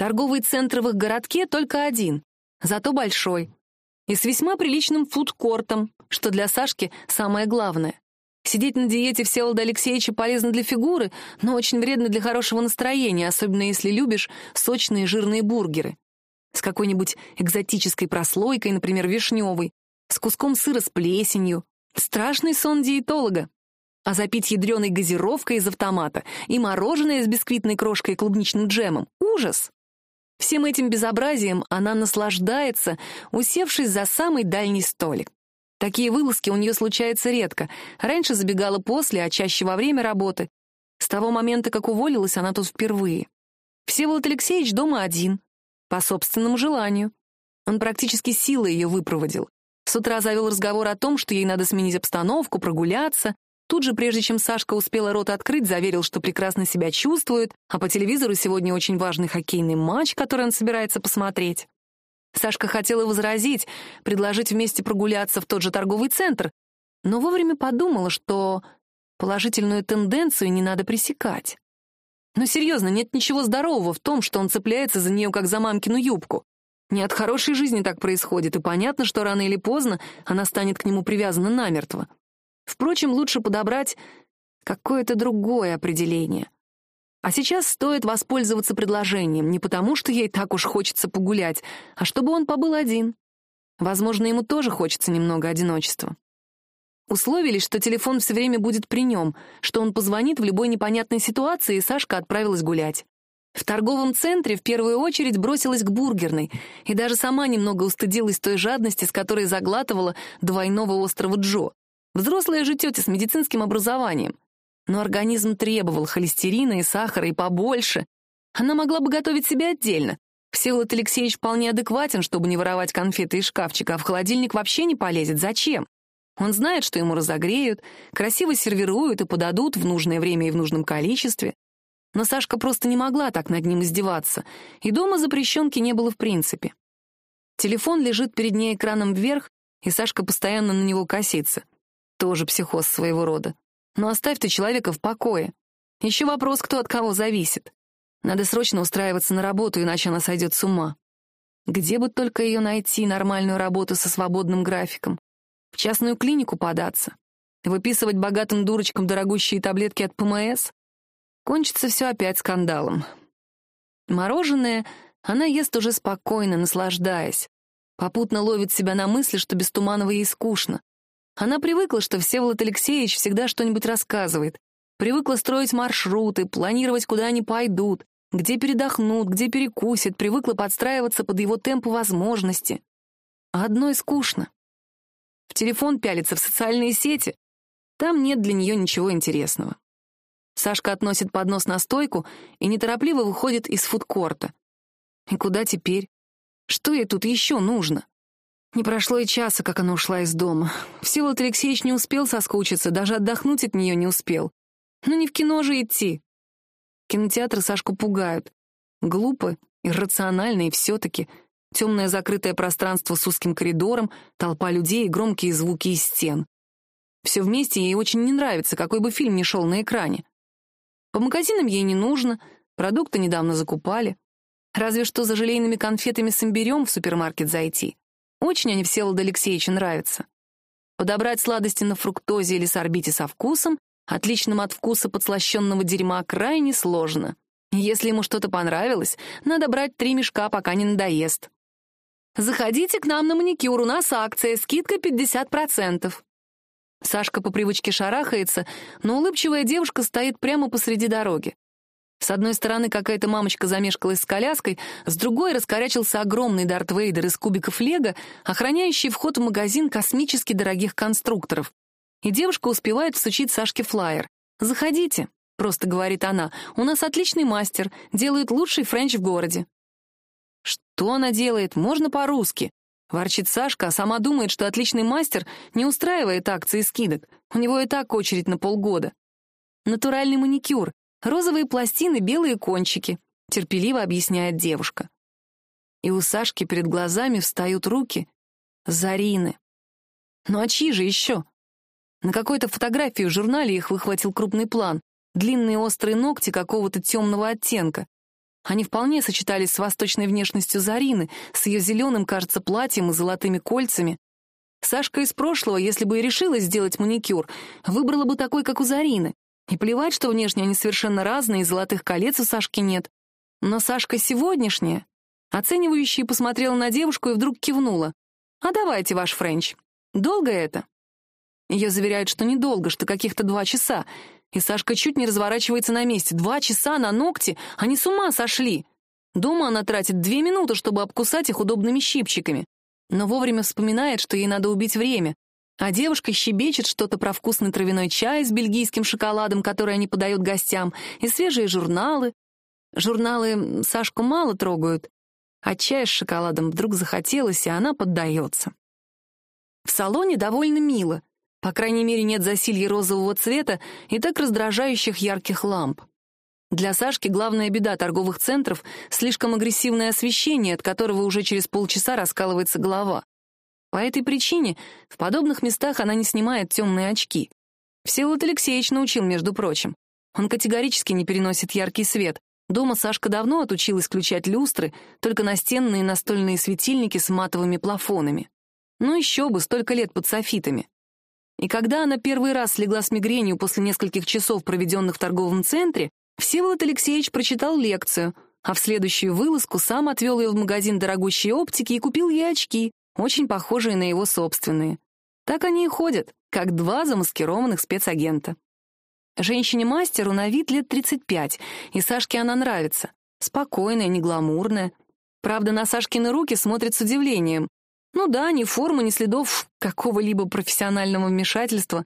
Торговый центр в их городке только один, зато большой. И с весьма приличным фудкортом, что для Сашки самое главное. Сидеть на диете Всеволода Алексеевича полезно для фигуры, но очень вредно для хорошего настроения, особенно если любишь сочные жирные бургеры. С какой-нибудь экзотической прослойкой, например, вишневой, с куском сыра с плесенью. Страшный сон диетолога. А запить ядреной газировкой из автомата и мороженое с бисквитной крошкой и клубничным джемом — ужас! Всем этим безобразием она наслаждается, усевшись за самый дальний столик. Такие вылазки у нее случаются редко. Раньше забегала после, а чаще во время работы. С того момента, как уволилась, она тут впервые. Всеволод Алексеевич дома один. По собственному желанию. Он практически силой ее выпроводил. С утра завел разговор о том, что ей надо сменить обстановку, прогуляться. Тут же, прежде чем Сашка успела рот открыть, заверил, что прекрасно себя чувствует, а по телевизору сегодня очень важный хоккейный матч, который он собирается посмотреть. Сашка хотела возразить, предложить вместе прогуляться в тот же торговый центр, но вовремя подумала, что положительную тенденцию не надо пресекать. Но серьезно, нет ничего здорового в том, что он цепляется за нее, как за мамкину юбку. Не от хорошей жизни так происходит, и понятно, что рано или поздно она станет к нему привязана намертво. Впрочем, лучше подобрать какое-то другое определение — а сейчас стоит воспользоваться предложением, не потому что ей так уж хочется погулять, а чтобы он побыл один. Возможно, ему тоже хочется немного одиночества. Условились, что телефон все время будет при нем, что он позвонит в любой непонятной ситуации, и Сашка отправилась гулять. В торговом центре в первую очередь бросилась к бургерной и даже сама немного устыдилась той жадности, с которой заглатывала двойного острова Джо. Взрослая же тетя с медицинским образованием но организм требовал холестерина и сахара и побольше. Она могла бы готовить себе отдельно. Всеволод Алексеевич вполне адекватен, чтобы не воровать конфеты из шкафчика, а в холодильник вообще не полезет. Зачем? Он знает, что ему разогреют, красиво сервируют и подадут в нужное время и в нужном количестве. Но Сашка просто не могла так над ним издеваться, и дома запрещенки не было в принципе. Телефон лежит перед ней экраном вверх, и Сашка постоянно на него косится. Тоже психоз своего рода. Но оставь ты человека в покое. Еще вопрос, кто от кого зависит. Надо срочно устраиваться на работу, иначе она сойдет с ума. Где бы только ее найти, нормальную работу со свободным графиком? В частную клинику податься? Выписывать богатым дурочкам дорогущие таблетки от ПМС? Кончится все опять скандалом. Мороженое она ест уже спокойно, наслаждаясь. Попутно ловит себя на мысли, что без Туманова ей скучно. Она привыкла, что Всеволод Алексеевич всегда что-нибудь рассказывает. Привыкла строить маршруты, планировать, куда они пойдут, где передохнут, где перекусят, привыкла подстраиваться под его темп и возможности. А одной скучно. В телефон пялится, в социальные сети. Там нет для нее ничего интересного. Сашка относит поднос на стойку и неторопливо выходит из фудкорта. И куда теперь? Что ей тут еще нужно? Не прошло и часа, как она ушла из дома. Всеволод Алексеевич не успел соскучиться, даже отдохнуть от нее не успел. Ну не в кино же идти. Кинотеатры Сашку пугают. Глупо, иррационально и все-таки. Темное закрытое пространство с узким коридором, толпа людей и громкие звуки из стен. Все вместе ей очень не нравится, какой бы фильм ни шел на экране. По магазинам ей не нужно, продукты недавно закупали. Разве что за желейными конфетами с имбирем в супермаркет зайти. Очень они Всеволоду Алексеевичу нравятся. Подобрать сладости на фруктозе или сорбите со вкусом, отличным от вкуса подслащенного дерьма, крайне сложно. Если ему что-то понравилось, надо брать три мешка, пока не надоест. «Заходите к нам на маникюр, у нас акция, скидка 50%. Сашка по привычке шарахается, но улыбчивая девушка стоит прямо посреди дороги. С одной стороны какая-то мамочка замешкалась с коляской, с другой раскорячился огромный Дарт Вейдер из кубиков лего, охраняющий вход в магазин космически дорогих конструкторов. И девушка успевает всучить Сашке флаер. «Заходите», — просто говорит она, — «у нас отличный мастер, делает лучший френч в городе». «Что она делает? Можно по-русски?» — ворчит Сашка, а сама думает, что отличный мастер не устраивает акции скидок. У него и так очередь на полгода. Натуральный маникюр, Розовые пластины, белые кончики, терпеливо объясняет девушка. И у Сашки перед глазами встают руки Зарины. Ну а чьи же еще? На какой-то фотографии в журнале их выхватил крупный план. Длинные острые ногти какого-то темного оттенка. Они вполне сочетались с восточной внешностью Зарины, с ее зеленым, кажется, платьем и золотыми кольцами. Сашка из прошлого, если бы и решилась сделать маникюр, выбрала бы такой, как у Зарины. И плевать, что внешне они совершенно разные, и золотых колец у Сашки нет. Но Сашка сегодняшняя, оценивающая, посмотрела на девушку и вдруг кивнула. «А давайте ваш френч. Долго это?» Ее заверяют, что недолго, что каких-то два часа. И Сашка чуть не разворачивается на месте. Два часа на ногти? Они с ума сошли. Дома она тратит две минуты, чтобы обкусать их удобными щипчиками. Но вовремя вспоминает, что ей надо убить время. А девушка щебечет что-то про вкусный травяной чай с бельгийским шоколадом, который они подают гостям, и свежие журналы. Журналы Сашку мало трогают. А чая с шоколадом вдруг захотелось, и она поддается. В салоне довольно мило. По крайней мере, нет засилья розового цвета и так раздражающих ярких ламп. Для Сашки главная беда торговых центров — слишком агрессивное освещение, от которого уже через полчаса раскалывается голова. По этой причине в подобных местах она не снимает темные очки. Всеволод Алексеевич научил, между прочим. Он категорически не переносит яркий свет. Дома Сашка давно отучил исключать люстры, только настенные настольные светильники с матовыми плафонами. Ну еще бы, столько лет под софитами. И когда она первый раз слегла с мигренью после нескольких часов, проведенных в торговом центре, Всеволод Алексеевич прочитал лекцию, а в следующую вылазку сам отвел ее в магазин дорогущей оптики и купил ей очки, очень похожие на его собственные. Так они и ходят, как два замаскированных спецагента. Женщине-мастеру на вид лет 35, и Сашке она нравится. Спокойная, негламурная. Правда, на Сашкины руки смотрит с удивлением. Ну да, ни формы, ни следов какого-либо профессионального вмешательства.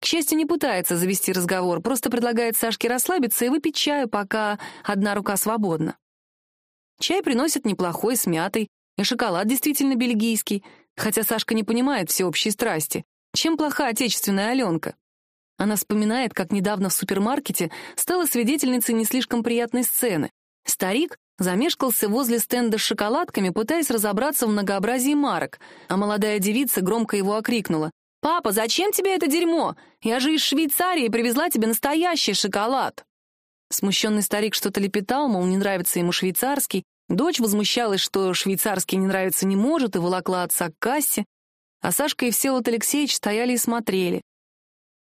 К счастью, не пытается завести разговор, просто предлагает Сашке расслабиться и выпить чаю, пока одна рука свободна. Чай приносят неплохой, с мятой, и шоколад действительно бельгийский, хотя Сашка не понимает всеобщей страсти. Чем плоха отечественная Аленка? Она вспоминает, как недавно в супермаркете стала свидетельницей не слишком приятной сцены. Старик замешкался возле стенда с шоколадками, пытаясь разобраться в многообразии марок, а молодая девица громко его окрикнула. «Папа, зачем тебе это дерьмо? Я же из Швейцарии привезла тебе настоящий шоколад!» Смущенный старик что-то лепетал, мол, не нравится ему швейцарский. Дочь возмущалась, что швейцарский не нравится не может, и волокла отца к кассе. А Сашка и Всеволод Алексеевич стояли и смотрели.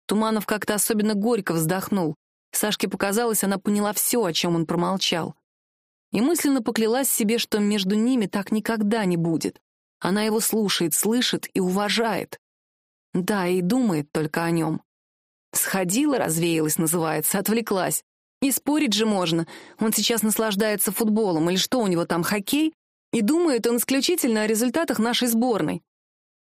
Туманов как-то особенно горько вздохнул. Сашке показалось, она поняла все, о чем он промолчал и мысленно поклялась себе, что между ними так никогда не будет. Она его слушает, слышит и уважает. Да, и думает только о нем. Сходила, развеялась, называется, отвлеклась. И спорить же можно. Он сейчас наслаждается футболом, или что у него там, хоккей? И думает он исключительно о результатах нашей сборной.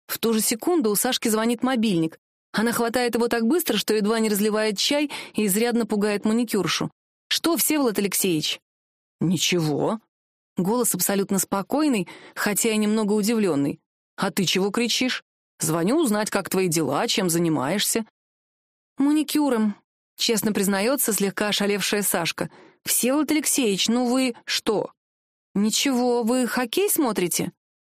В ту же секунду у Сашки звонит мобильник. Она хватает его так быстро, что едва не разливает чай и изрядно пугает маникюршу. «Что, Всеволод Алексеевич?» «Ничего». Голос абсолютно спокойный, хотя и немного удивленный. «А ты чего кричишь? Звоню узнать, как твои дела, чем занимаешься». «Маникюром», — честно признается слегка ошалевшая Сашка. «Всеволод Алексеевич, ну вы что?» «Ничего, вы хоккей смотрите?»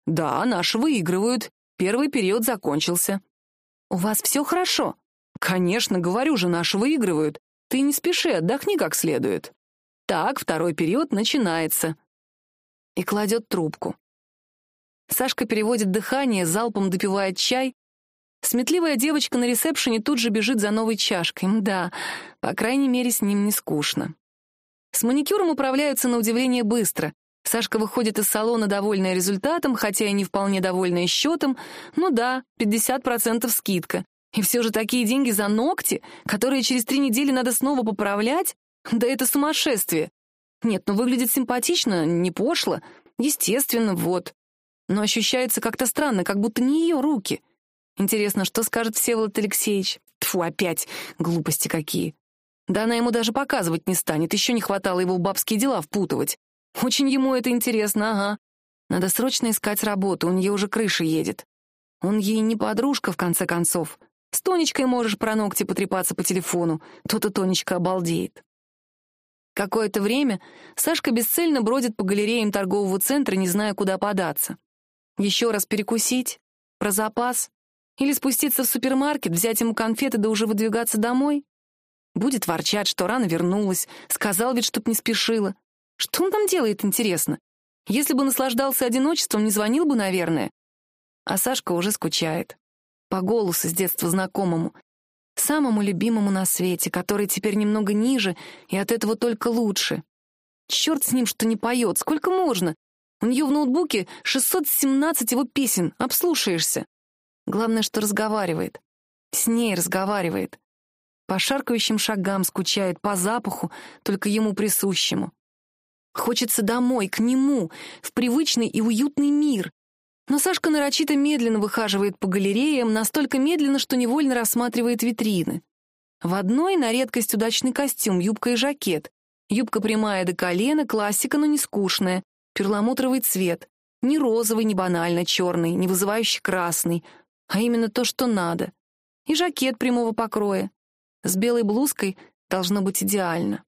«Да, наши выигрывают. Первый период закончился». «У вас все хорошо?» «Конечно, говорю же, наши выигрывают. Ты не спеши, отдохни как следует». Так, второй период начинается. И кладет трубку. Сашка переводит дыхание, залпом допивает чай. Сметливая девочка на ресепшене тут же бежит за новой чашкой. Да, по крайней мере, с ним не скучно. С маникюром управляются на удивление быстро. Сашка выходит из салона довольная результатом, хотя и не вполне довольная счетом. Ну да, 50% скидка. И все же такие деньги за ногти, которые через три недели надо снова поправлять? Да это сумасшествие. Нет, ну выглядит симпатично, не пошло. Естественно, вот. Но ощущается как-то странно, как будто не ее руки. Интересно, что скажет Всеволод Алексеевич? Тфу, опять, глупости какие. Да она ему даже показывать не станет, еще не хватало его в бабские дела впутывать. Очень ему это интересно, ага. Надо срочно искать работу, у нее уже крыша едет. Он ей не подружка, в конце концов. С Тонечкой можешь про ногти потрепаться по телефону, то-то Тонечка обалдеет. Какое-то время Сашка бесцельно бродит по галереям торгового центра, не зная, куда податься. Еще раз перекусить? Про запас? Или спуститься в супермаркет, взять ему конфеты да уже выдвигаться домой? Будет ворчать, что рано вернулась, сказал ведь, чтоб не спешила. Что он там делает, интересно? Если бы наслаждался одиночеством, не звонил бы, наверное. А Сашка уже скучает. По голосу с детства знакомому. Самому любимому на свете, который теперь немного ниже, и от этого только лучше. Черт с ним, что не поет. Сколько можно? У нее в ноутбуке 617 его песен. Обслушаешься. Главное, что разговаривает. С ней разговаривает. По шаркающим шагам скучает, по запаху, только ему присущему. Хочется домой, к нему, в привычный и уютный мир. Но Сашка нарочито медленно выхаживает по галереям, настолько медленно, что невольно рассматривает витрины. В одной на редкость удачный костюм, юбка и жакет. Юбка прямая до колена, классика, но не скучная. Перламутровый цвет. Не розовый, не банально черный, не вызывающий красный, а именно то, что надо. И жакет прямого покроя. С белой блузкой должно быть идеально.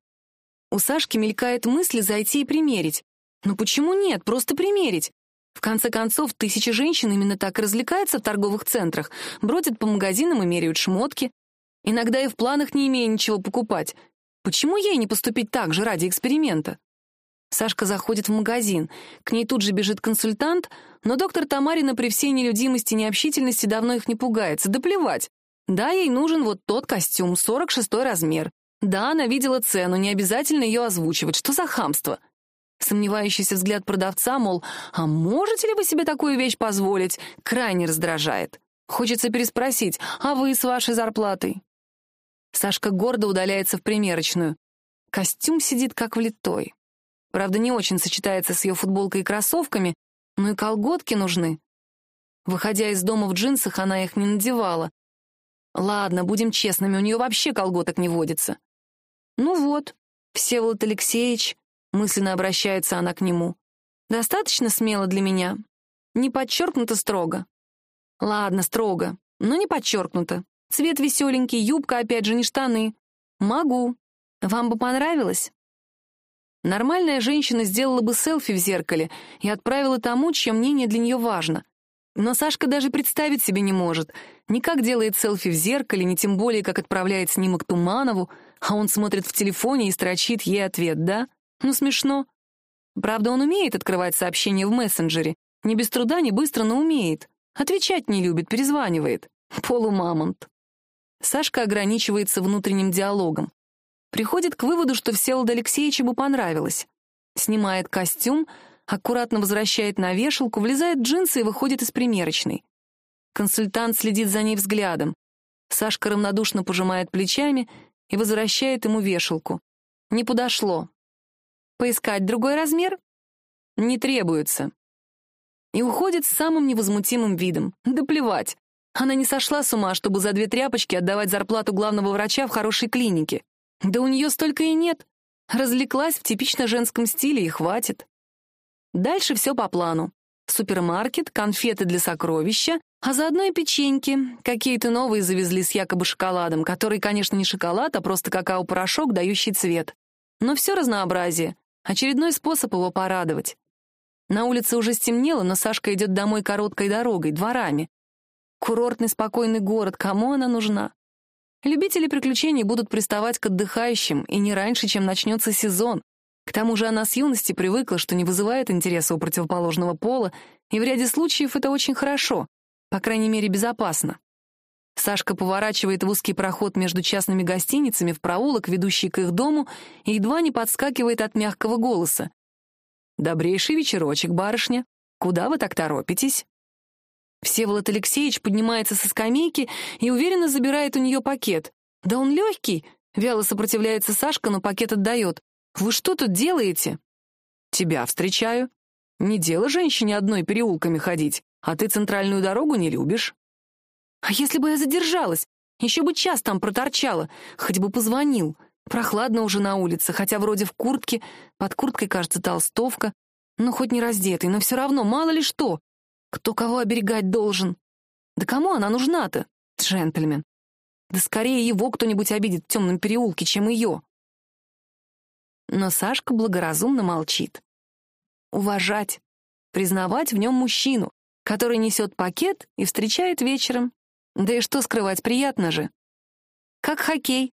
У Сашки мелькает мысль зайти и примерить. Но почему нет? Просто примерить. В конце концов, тысячи женщин именно так и развлекаются в торговых центрах, бродят по магазинам и меряют шмотки. Иногда и в планах не имея ничего покупать. Почему ей не поступить так же ради эксперимента? Сашка заходит в магазин. К ней тут же бежит консультант, но доктор Тамарина при всей нелюдимости и необщительности давно их не пугается. Да плевать. Да, ей нужен вот тот костюм, 46 размер. Да, она видела цену, не обязательно ее озвучивать. Что за хамство? Сомневающийся взгляд продавца, мол, «А можете ли вы себе такую вещь позволить?» крайне раздражает. Хочется переспросить, «А вы с вашей зарплатой?» Сашка гордо удаляется в примерочную. Костюм сидит как влитой. Правда, не очень сочетается с ее футболкой и кроссовками, но и колготки нужны. Выходя из дома в джинсах, она их не надевала. Ладно, будем честными, у нее вообще колготок не водится. Ну вот, Всеволод Алексеевич, мысленно обращается она к нему. Достаточно смело для меня. Не подчеркнуто строго. Ладно, строго, но не подчеркнуто. Цвет веселенький, юбка, опять же, не штаны. Могу. Вам бы понравилось? Нормальная женщина сделала бы селфи в зеркале и отправила тому, чье мнение для нее важно. Но Сашка даже представить себе не может. Ни как делает селфи в зеркале, ни тем более, как отправляет снимок Туманову, а он смотрит в телефоне и строчит ей ответ, да? Ну, смешно. Правда, он умеет открывать сообщения в мессенджере. Не без труда, не быстро, но умеет. Отвечать не любит, перезванивает. Полумамонт. Сашка ограничивается внутренним диалогом. Приходит к выводу, что Всеволод Алексеевичу бы понравилось. Снимает костюм, аккуратно возвращает на вешалку, влезает в джинсы и выходит из примерочной. Консультант следит за ней взглядом. Сашка равнодушно пожимает плечами и возвращает ему вешалку. Не подошло. Поискать другой размер? Не требуется. И уходит с самым невозмутимым видом. Да плевать. Она не сошла с ума, чтобы за две тряпочки отдавать зарплату главного врача в хорошей клинике. Да у нее столько и нет. Развлеклась в типично женском стиле и хватит. Дальше все по плану. Супермаркет, конфеты для сокровища, а заодно и печеньки. Какие-то новые завезли с якобы шоколадом, который, конечно, не шоколад, а просто какао-порошок, дающий цвет. Но все разнообразие. Очередной способ его порадовать. На улице уже стемнело, но Сашка идет домой короткой дорогой, дворами. Курортный спокойный город, кому она нужна? Любители приключений будут приставать к отдыхающим, и не раньше, чем начнется сезон. К тому же она с юности привыкла, что не вызывает интереса у противоположного пола, и в ряде случаев это очень хорошо, по крайней мере, безопасно. Сашка поворачивает в узкий проход между частными гостиницами в проулок, ведущий к их дому, и едва не подскакивает от мягкого голоса. «Добрейший вечерочек, барышня. Куда вы так торопитесь?» Всеволод Алексеевич поднимается со скамейки и уверенно забирает у нее пакет. «Да он легкий!» — вяло сопротивляется Сашка, но пакет отдает. «Вы что тут делаете?» «Тебя встречаю. Не дело женщине одной переулками ходить, а ты центральную дорогу не любишь». «А если бы я задержалась? Еще бы час там проторчала, хоть бы позвонил. Прохладно уже на улице, хотя вроде в куртке, под курткой, кажется, толстовка. Ну, хоть не раздетый, но все равно, мало ли что. Кто кого оберегать должен? Да кому она нужна-то, джентльмен? Да скорее его кто-нибудь обидит в темном переулке, чем ее. Но Сашка благоразумно молчит. Уважать, признавать в нем мужчину, который несет пакет и встречает вечером. Да и что скрывать, приятно же. Как хоккей.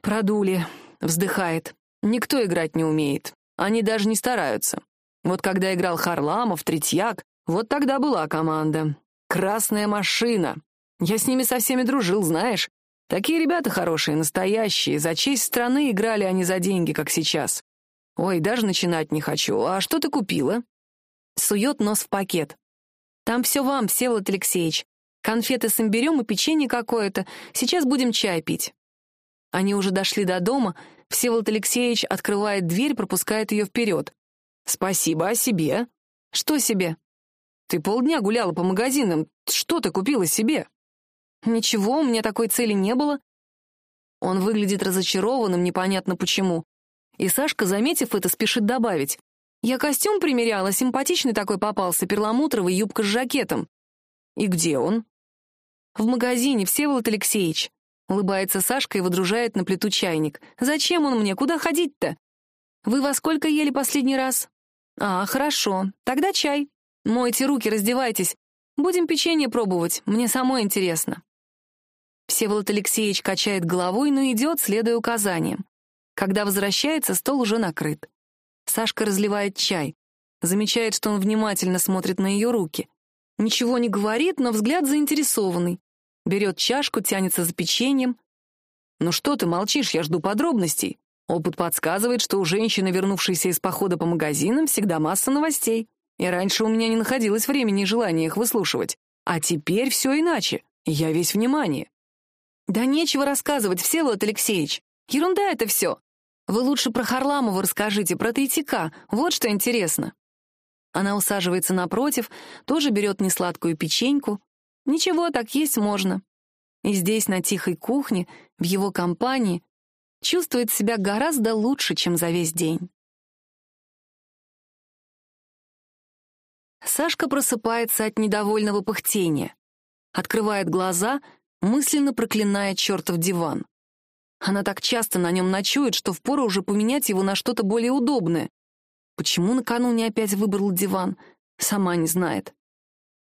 Продули, вздыхает. Никто играть не умеет. Они даже не стараются. Вот когда играл Харламов, Третьяк, вот тогда была команда. Красная машина. Я с ними со всеми дружил, знаешь. Такие ребята хорошие, настоящие. За честь страны играли они за деньги, как сейчас. Ой, даже начинать не хочу. А что ты купила? Сует нос в пакет. Там все вам, Всеволод Алексеевич. Конфеты с имбирем и печенье какое-то. Сейчас будем чай пить. Они уже дошли до дома. Всеволод Алексеевич открывает дверь, пропускает ее вперед. «Спасибо, а себе?» «Что себе?» «Ты полдня гуляла по магазинам. Что ты купила себе?» «Ничего, у меня такой цели не было». Он выглядит разочарованным, непонятно почему. И Сашка, заметив это, спешит добавить. «Я костюм примеряла, симпатичный такой попался, перламутровый, юбка с жакетом». «И где он?» «В магазине, Всеволод Алексеевич». Улыбается Сашка и выдружает на плиту чайник. «Зачем он мне? Куда ходить-то?» «Вы во сколько ели последний раз?» «А, хорошо. Тогда чай. Мойте руки, раздевайтесь. Будем печенье пробовать. Мне самой интересно». Всеволод Алексеевич качает головой, но идет, следуя указаниям. Когда возвращается, стол уже накрыт. Сашка разливает чай. Замечает, что он внимательно смотрит на ее руки. Ничего не говорит, но взгляд заинтересованный. Берет чашку, тянется за печеньем. «Ну что ты молчишь, я жду подробностей. Опыт подсказывает, что у женщины, вернувшейся из похода по магазинам, всегда масса новостей. И раньше у меня не находилось времени и желания их выслушивать. А теперь все иначе. Я весь внимание. Да нечего рассказывать, Всеволод Алексеевич. Ерунда это все. Вы лучше про Харламова расскажите, про Третьяка. Вот что интересно. Она усаживается напротив, тоже берет несладкую печеньку. Ничего, так есть можно. И здесь, на тихой кухне, в его компании, чувствует себя гораздо лучше, чем за весь день. Сашка просыпается от недовольного пыхтения. Открывает глаза, мысленно проклиная чертов диван. Она так часто на нем ночует, что впору уже поменять его на что-то более удобное. Почему накануне опять выбрал диван, сама не знает.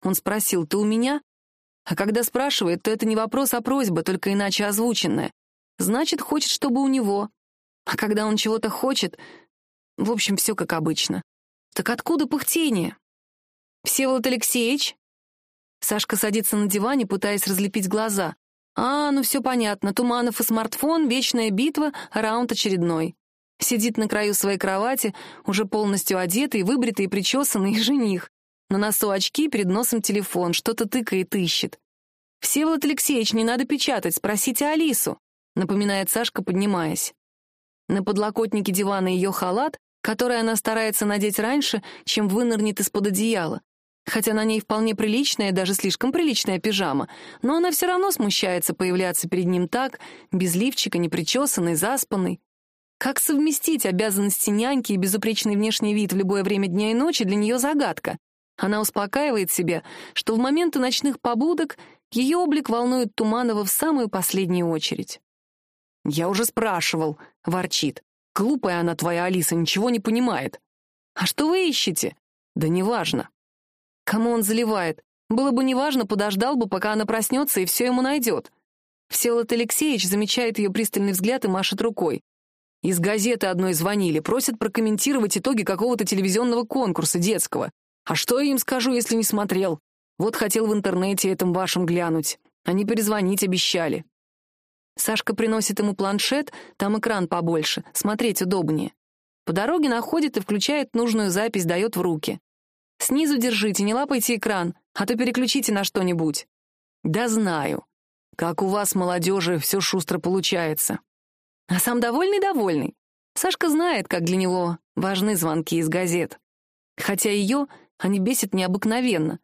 Он спросил, «Ты у меня?» А когда спрашивает, то это не вопрос, а просьба, только иначе озвученная. Значит, хочет, чтобы у него. А когда он чего-то хочет... В общем, все как обычно. Так откуда пыхтение? Всеволод Алексеевич? Сашка садится на диване, пытаясь разлепить глаза. А, ну все понятно. Туманов и смартфон, вечная битва, раунд очередной. Сидит на краю своей кровати, уже полностью одетый, выбритый, причесанный жених. На носу очки, перед носом телефон, что-то тыкает, ищет. «Всеволод Алексеевич, не надо печатать, спросите Алису», — напоминает Сашка, поднимаясь. На подлокотнике дивана ее халат, который она старается надеть раньше, чем вынырнет из-под одеяла. Хотя на ней вполне приличная, даже слишком приличная пижама, но она все равно смущается появляться перед ним так, без лифчика, непричесанной, заспанной. Как совместить обязанности няньки и безупречный внешний вид в любое время дня и ночи для нее загадка. Она успокаивает себя, что в моменты ночных побудок ее облик волнует Туманова в самую последнюю очередь. «Я уже спрашивал», — ворчит. «Глупая она твоя, Алиса, ничего не понимает». «А что вы ищете?» «Да неважно». Кому он заливает? Было бы неважно, подождал бы, пока она проснется, и все ему найдет. Всеволод Алексеевич замечает ее пристальный взгляд и машет рукой. Из газеты одной звонили, просят прокомментировать итоги какого-то телевизионного конкурса детского. А что я им скажу, если не смотрел? Вот хотел в интернете этом вашем глянуть. Они перезвонить обещали. Сашка приносит ему планшет, там экран побольше, смотреть удобнее. По дороге находит и включает нужную запись, дает в руки. Снизу держите, не лапайте экран, а то переключите на что-нибудь. Да знаю. Как у вас, молодежи, все шустро получается. А сам довольный-довольный. Сашка знает, как для него важны звонки из газет. Хотя ее они бесят необыкновенно.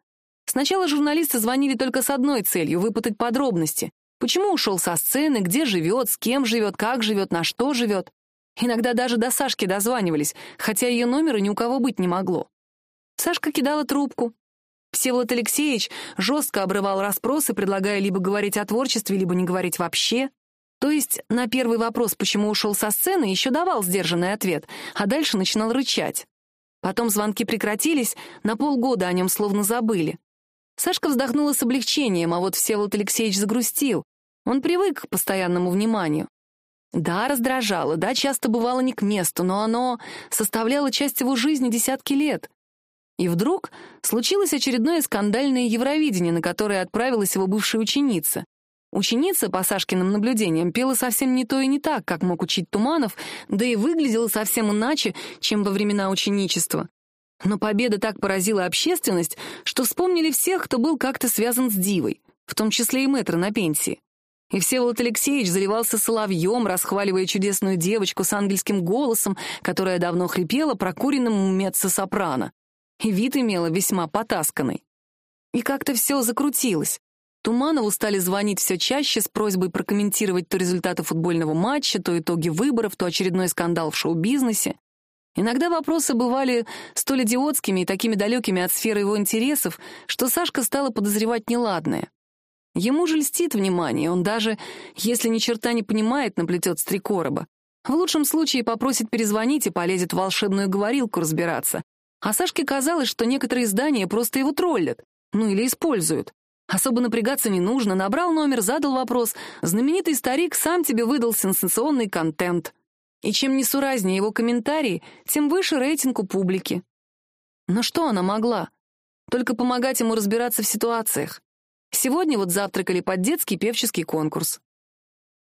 Сначала журналисты звонили только с одной целью — выпытать подробности. Почему ушел со сцены, где живет, с кем живет, как живет, на что живет. Иногда даже до Сашки дозванивались, хотя ее номера ни у кого быть не могло. Сашка кидала трубку. Всеволод Алексеевич жестко обрывал расспросы, предлагая либо говорить о творчестве, либо не говорить вообще. То есть на первый вопрос, почему ушел со сцены, еще давал сдержанный ответ, а дальше начинал рычать. Потом звонки прекратились, на полгода о нем словно забыли. Сашка вздохнула с облегчением, а вот Всеволод Алексеевич загрустил. Он привык к постоянному вниманию. Да, раздражало, да, часто бывало не к месту, но оно составляло часть его жизни десятки лет. И вдруг случилось очередное скандальное Евровидение, на которое отправилась его бывшая ученица. Ученица, по Сашкиным наблюдениям, пела совсем не то и не так, как мог учить Туманов, да и выглядела совсем иначе, чем во времена ученичества. Но победа так поразила общественность, что вспомнили всех, кто был как-то связан с Дивой, в том числе и мэтр на пенсии. И Всеволод Алексеевич заливался соловьем, расхваливая чудесную девочку с ангельским голосом, которая давно хрипела прокуренному меццо-сопрано. И вид имела весьма потасканный. И как-то все закрутилось. Туманову стали звонить все чаще с просьбой прокомментировать то результаты футбольного матча, то итоги выборов, то очередной скандал в шоу-бизнесе. Иногда вопросы бывали столь идиотскими и такими далекими от сферы его интересов, что Сашка стала подозревать неладное. Ему же льстит внимание, он даже, если ни черта не понимает, наплетет с три короба. В лучшем случае попросит перезвонить и полезет в волшебную говорилку разбираться. А Сашке казалось, что некоторые издания просто его троллят, ну или используют. Особо напрягаться не нужно, набрал номер, задал вопрос. Знаменитый старик сам тебе выдал сенсационный контент. И чем несуразнее его комментарии, тем выше рейтинг у публики. Но что она могла? Только помогать ему разбираться в ситуациях. Сегодня вот завтракали под детский певческий конкурс.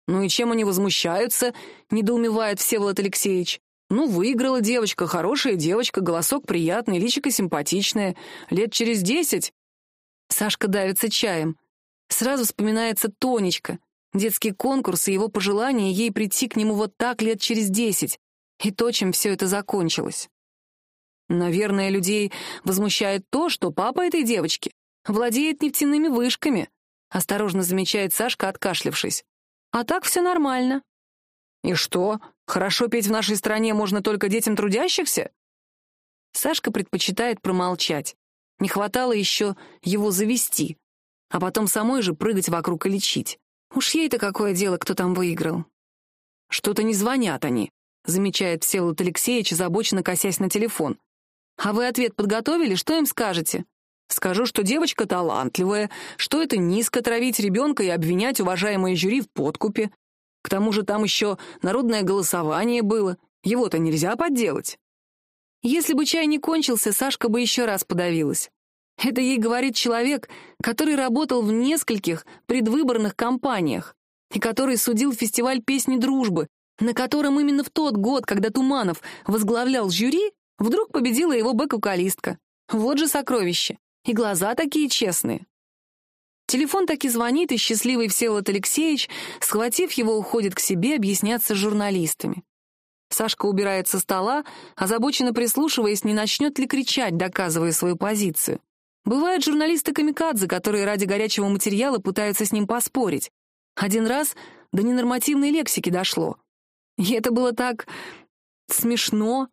«Ну и чем они возмущаются?» — недоумевает Всеволод Алексеевич. «Ну, выиграла девочка, хорошая девочка, голосок приятный, личико симпатичное. Лет через десять Сашка давится чаем. Сразу вспоминается Тонечка, детский конкурс и его пожелание ей прийти к нему вот так лет через десять, и то, чем все это закончилось. Наверное, людей возмущает то, что папа этой девочки владеет нефтяными вышками, осторожно замечает Сашка, откашлившись. А так все нормально. И что, хорошо петь в нашей стране можно только детям трудящихся? Сашка предпочитает промолчать. Не хватало еще его завести, а потом самой же прыгать вокруг и лечить. Уж ей-то какое дело, кто там выиграл. Что-то не звонят они, замечает Всеволод Алексеевич, озабоченно косясь на телефон. А вы ответ подготовили? Что им скажете? Скажу, что девочка талантливая, что это низко травить ребенка и обвинять уважаемое жюри в подкупе. К тому же там еще народное голосование было. Его-то нельзя подделать. Если бы чай не кончился, Сашка бы еще раз подавилась. Это ей говорит человек, который работал в нескольких предвыборных кампаниях и который судил фестиваль песни дружбы, на котором именно в тот год, когда Туманов возглавлял жюри, вдруг победила его бэк-вокалистка. Вот же сокровище. И глаза такие честные. Телефон таки звонит, и счастливый Всеволод Алексеевич, схватив его, уходит к себе объясняться с журналистами. Сашка убирает со стола, озабоченно прислушиваясь, не начнет ли кричать, доказывая свою позицию. Бывают журналисты-камикадзе, которые ради горячего материала пытаются с ним поспорить. Один раз до ненормативной лексики дошло. И это было так... смешно.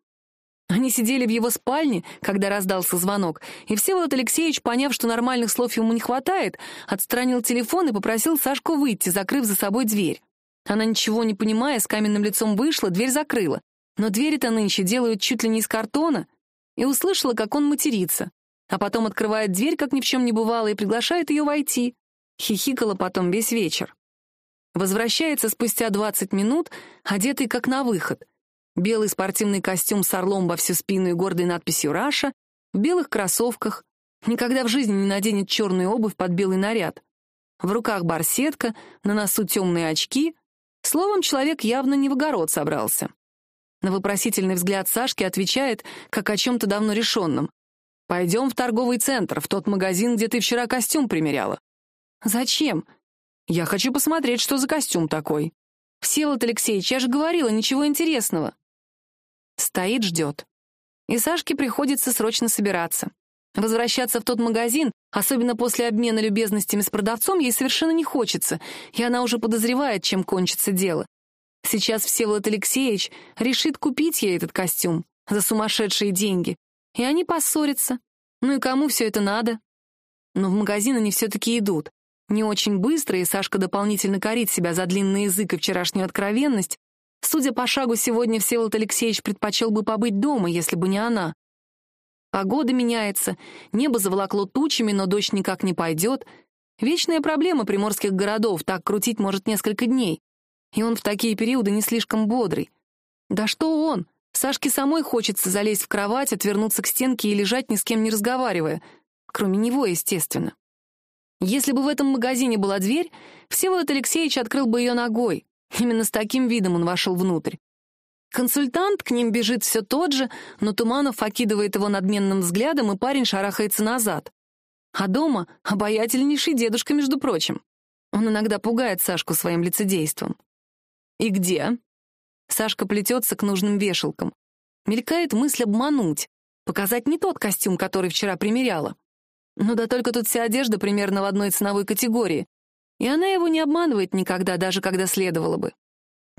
Они сидели в его спальне, когда раздался звонок, и Всеволод Алексеевич, поняв, что нормальных слов ему не хватает, отстранил телефон и попросил Сашку выйти, закрыв за собой дверь. Она, ничего не понимая, с каменным лицом вышла, дверь закрыла. Но двери-то нынче делают чуть ли не из картона. И услышала, как он матерится. А потом открывает дверь, как ни в чем не бывало, и приглашает ее войти. Хихикала потом весь вечер. Возвращается спустя 20 минут, одетый как на выход. Белый спортивный костюм с орлом во всю спину и гордой надписью «Раша», в белых кроссовках. Никогда в жизни не наденет черную обувь под белый наряд. В руках барсетка, на носу темные очки, Словом, человек явно не в огород собрался. На вопросительный взгляд Сашки отвечает, как о чем-то давно решенном. «Пойдем в торговый центр, в тот магазин, где ты вчера костюм примеряла». «Зачем?» «Я хочу посмотреть, что за костюм такой». «Всеволод Алексеевич, я же говорила, ничего интересного». Стоит, ждет. И Сашке приходится срочно собираться. Возвращаться в тот магазин, особенно после обмена любезностями с продавцом, ей совершенно не хочется, и она уже подозревает, чем кончится дело. Сейчас Всеволод Алексеевич решит купить ей этот костюм за сумасшедшие деньги, и они поссорятся. Ну и кому все это надо? Но в магазин они все-таки идут. Не очень быстро, и Сашка дополнительно корит себя за длинный язык и вчерашнюю откровенность. Судя по шагу, сегодня Всеволод Алексеевич предпочел бы побыть дома, если бы не она. Погода меняется, небо заволокло тучами, но дождь никак не пойдет. Вечная проблема приморских городов, так крутить может несколько дней. И он в такие периоды не слишком бодрый. Да что он? Сашке самой хочется залезть в кровать, отвернуться к стенке и лежать, ни с кем не разговаривая. Кроме него, естественно. Если бы в этом магазине была дверь, Всеволод Алексеевич открыл бы ее ногой. Именно с таким видом он вошел внутрь. Консультант к ним бежит все тот же, но Туманов окидывает его надменным взглядом, и парень шарахается назад. А дома обаятельнейший дедушка, между прочим. Он иногда пугает Сашку своим лицедейством. «И где?» Сашка плетется к нужным вешалкам. Мелькает мысль обмануть, показать не тот костюм, который вчера примеряла. Ну да только тут вся одежда примерно в одной ценовой категории, и она его не обманывает никогда, даже когда следовало бы.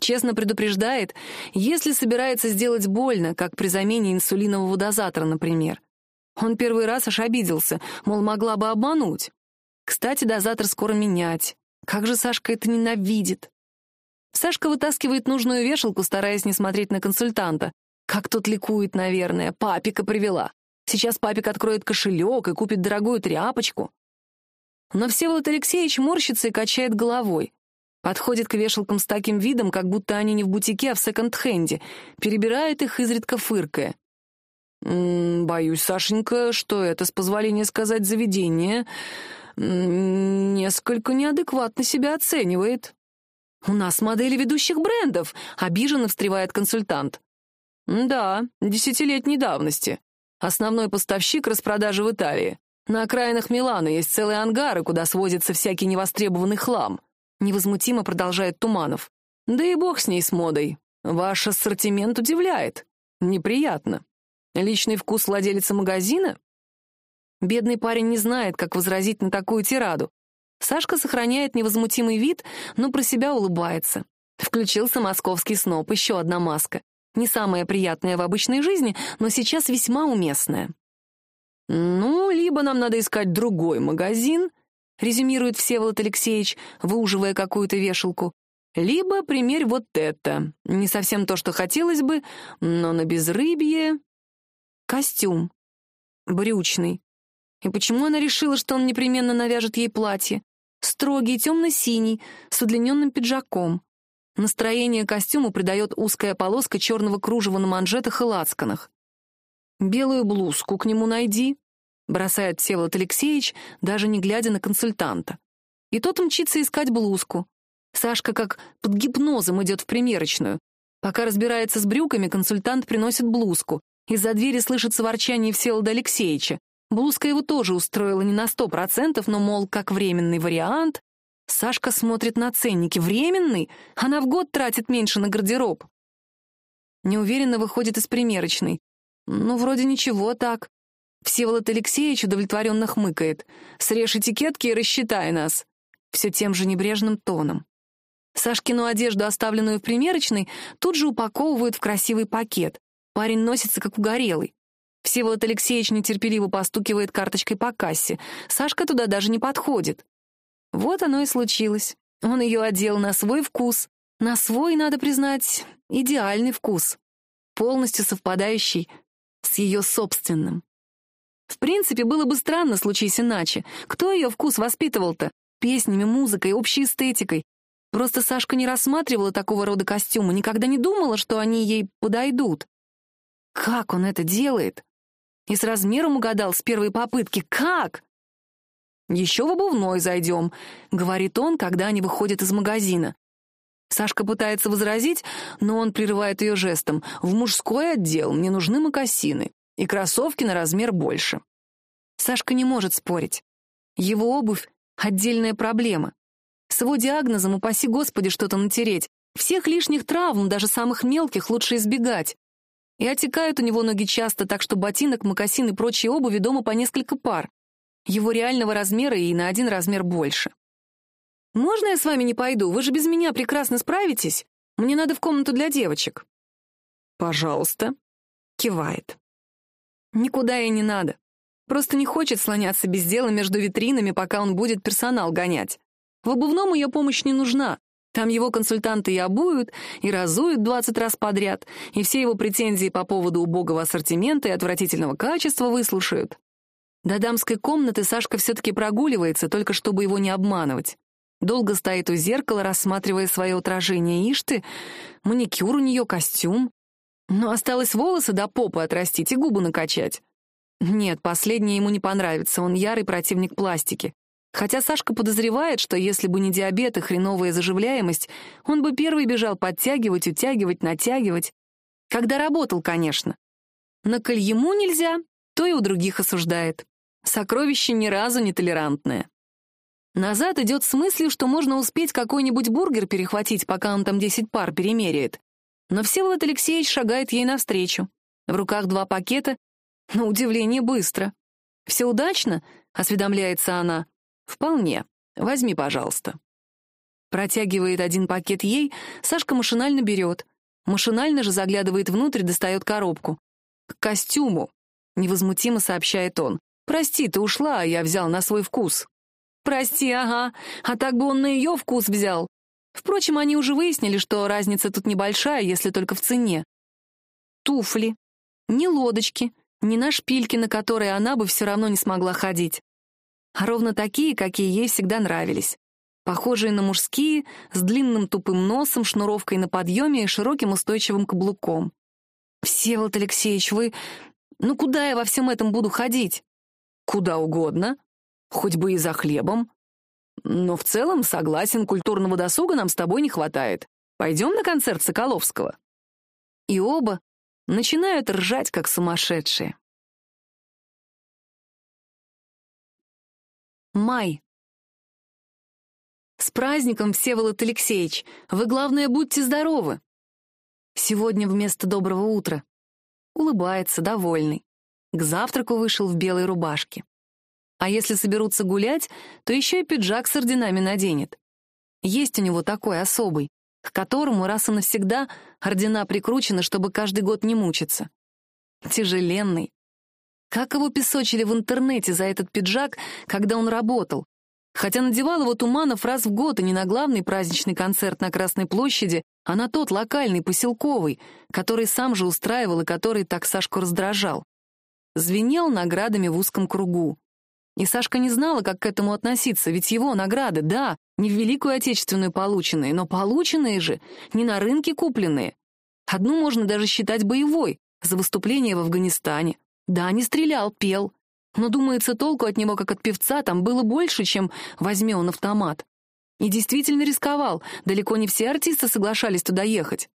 Честно предупреждает, если собирается сделать больно, как при замене инсулинового дозатора, например. Он первый раз аж обиделся, мол, могла бы обмануть. Кстати, дозатор скоро менять. Как же Сашка это ненавидит. Сашка вытаскивает нужную вешалку, стараясь не смотреть на консультанта. Как тот ликует, наверное. Папика привела. Сейчас папик откроет кошелек и купит дорогую тряпочку. Но Всеволод Алексеевич морщится и качает головой. Подходит к вешалкам с таким видом, как будто они не в бутике, а в секонд-хенде. Перебирает их, изредка фыркая. «М -м, «Боюсь, Сашенька, что это, с позволения сказать, заведение несколько неадекватно себя оценивает». «У нас модели ведущих брендов», — обиженно встревает консультант. «Да, десятилетней давности. Основной поставщик распродажи в Италии. На окраинах Милана есть целые ангары, куда свозится всякий невостребованный хлам», — невозмутимо продолжает Туманов. «Да и бог с ней с модой. Ваш ассортимент удивляет. Неприятно. Личный вкус владелицы магазина? Бедный парень не знает, как возразить на такую тираду. Сашка сохраняет невозмутимый вид, но про себя улыбается. Включился московский сноп, еще одна маска. Не самая приятная в обычной жизни, но сейчас весьма уместная. «Ну, либо нам надо искать другой магазин», — резюмирует Всеволод Алексеевич, выуживая какую-то вешалку, «либо примерь вот это. Не совсем то, что хотелось бы, но на безрыбье...» Костюм. Брючный. И почему она решила, что он непременно навяжет ей платье? Строгий, темно-синий, с удлиненным пиджаком. Настроение костюму придает узкая полоска черного кружева на манжетах и лацканах. «Белую блузку к нему найди», — бросает Всеволод Алексеевич, даже не глядя на консультанта. И тот мчится искать блузку. Сашка как под гипнозом идет в примерочную. Пока разбирается с брюками, консультант приносит блузку. Из-за двери слышится ворчание Всеволода Алексеевича. Блузка его тоже устроила не на сто процентов, но, мол, как временный вариант. Сашка смотрит на ценники. Временный? Она в год тратит меньше на гардероб. Неуверенно выходит из примерочной. Ну, вроде ничего так. Всеволод Алексеевич удовлетворенно хмыкает. «Срежь этикетки и рассчитай нас». Все тем же небрежным тоном. Сашкину одежду, оставленную в примерочной, тут же упаковывают в красивый пакет. Парень носится как угорелый. Всеволод Алексеевич нетерпеливо постукивает карточкой по кассе. Сашка туда даже не подходит. Вот оно и случилось. Он ее одел на свой вкус. На свой, надо признать, идеальный вкус. Полностью совпадающий с ее собственным. В принципе, было бы странно, случись иначе. Кто ее вкус воспитывал-то? Песнями, музыкой, общей эстетикой. Просто Сашка не рассматривала такого рода костюмы, никогда не думала, что они ей подойдут. Как он это делает? И с размером угадал с первой попытки. Как? «Еще в обувной зайдем», — говорит он, когда они выходят из магазина. Сашка пытается возразить, но он прерывает ее жестом. «В мужской отдел мне нужны мокасины и кроссовки на размер больше». Сашка не может спорить. Его обувь — отдельная проблема. С его диагнозом, упаси Господи, что-то натереть. Всех лишних травм, даже самых мелких, лучше избегать. И отекают у него ноги часто, так что ботинок, мокасин и прочие обуви дома по несколько пар. Его реального размера и на один размер больше. «Можно я с вами не пойду? Вы же без меня прекрасно справитесь. Мне надо в комнату для девочек». «Пожалуйста», — кивает. «Никуда ей не надо. Просто не хочет слоняться без дела между витринами, пока он будет персонал гонять. В обувном ее помощь не нужна. Там его консультанты и обуют, и разуют двадцать раз подряд, и все его претензии по поводу убогого ассортимента и отвратительного качества выслушают. До дамской комнаты Сашка все-таки прогуливается, только чтобы его не обманывать. Долго стоит у зеркала, рассматривая свое отражение. Ишь ты, маникюр у нее, костюм. Но осталось волосы до попы отрастить и губы накачать. Нет, последнее ему не понравится, он ярый противник пластики. Хотя Сашка подозревает, что если бы не диабет и хреновая заживляемость, он бы первый бежал подтягивать, утягивать, натягивать. Когда работал, конечно. Но коль ему нельзя, то и у других осуждает. Сокровище ни разу не толерантное. Назад идет с мыслью, что можно успеть какой-нибудь бургер перехватить, пока он там 10 пар перемеряет. Но Всеволод Алексеевич шагает ей навстречу. В руках два пакета, на удивление быстро. «Все удачно?» — осведомляется она. «Вполне. Возьми, пожалуйста». Протягивает один пакет ей, Сашка машинально берет. Машинально же заглядывает внутрь, достает коробку. «К костюму», — невозмутимо сообщает он. «Прости, ты ушла, а я взял на свой вкус». «Прости, ага. А так бы он на ее вкус взял». Впрочем, они уже выяснили, что разница тут небольшая, если только в цене. Туфли. Ни лодочки, ни на шпильки, на которые она бы все равно не смогла ходить. А ровно такие, какие ей всегда нравились. Похожие на мужские, с длинным тупым носом, шнуровкой на подъеме и широким устойчивым каблуком. «Всеволод Алексеевич, вы... Ну куда я во всем этом буду ходить?» «Куда угодно», хоть бы и за хлебом. Но в целом, согласен, культурного досуга нам с тобой не хватает. Пойдем на концерт Соколовского?» И оба начинают ржать, как сумасшедшие. Май. С праздником, Всеволод Алексеевич! Вы, главное, будьте здоровы! Сегодня вместо доброго утра. Улыбается, довольный. К завтраку вышел в белой рубашке. А если соберутся гулять, то еще и пиджак с орденами наденет. Есть у него такой особый, к которому раз и навсегда ордена прикручены, чтобы каждый год не мучиться. Тяжеленный. Как его песочили в интернете за этот пиджак, когда он работал? Хотя надевал его Туманов раз в год, и не на главный праздничный концерт на Красной площади, а на тот локальный, поселковый, который сам же устраивал и который так Сашку раздражал. Звенел наградами в узком кругу. И Сашка не знала, как к этому относиться, ведь его награды, да, не в Великую Отечественную полученные, но полученные же, не на рынке купленные. Одну можно даже считать боевой, за выступление в Афганистане. Да, не стрелял, пел. Но, думается, толку от него, как от певца, там было больше, чем возьми он автомат. И действительно рисковал, далеко не все артисты соглашались туда ехать.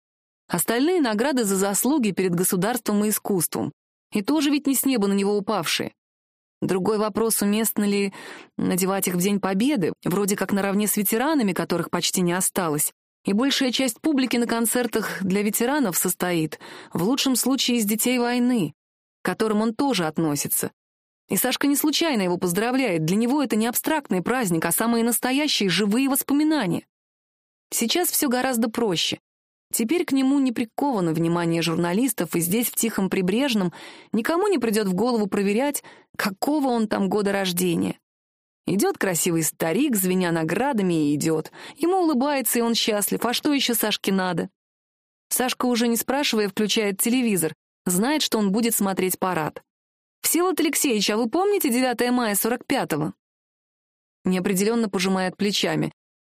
Остальные награды за заслуги перед государством и искусством. И тоже ведь не с неба на него упавшие. Другой вопрос, уместно ли надевать их в День Победы, вроде как наравне с ветеранами, которых почти не осталось. И большая часть публики на концертах для ветеранов состоит, в лучшем случае, из детей войны, к которым он тоже относится. И Сашка не случайно его поздравляет, для него это не абстрактный праздник, а самые настоящие живые воспоминания. Сейчас все гораздо проще. Теперь к нему не приковано внимание журналистов, и здесь, в Тихом Прибрежном, никому не придет в голову проверять, какого он там года рождения. Идет красивый старик, звеня наградами, и идет. Ему улыбается, и он счастлив. А что еще Сашке надо? Сашка, уже не спрашивая, включает телевизор. Знает, что он будет смотреть парад. «Всеволод Алексеевич, а вы помните 9 мая 45-го?» Неопределенно пожимает плечами.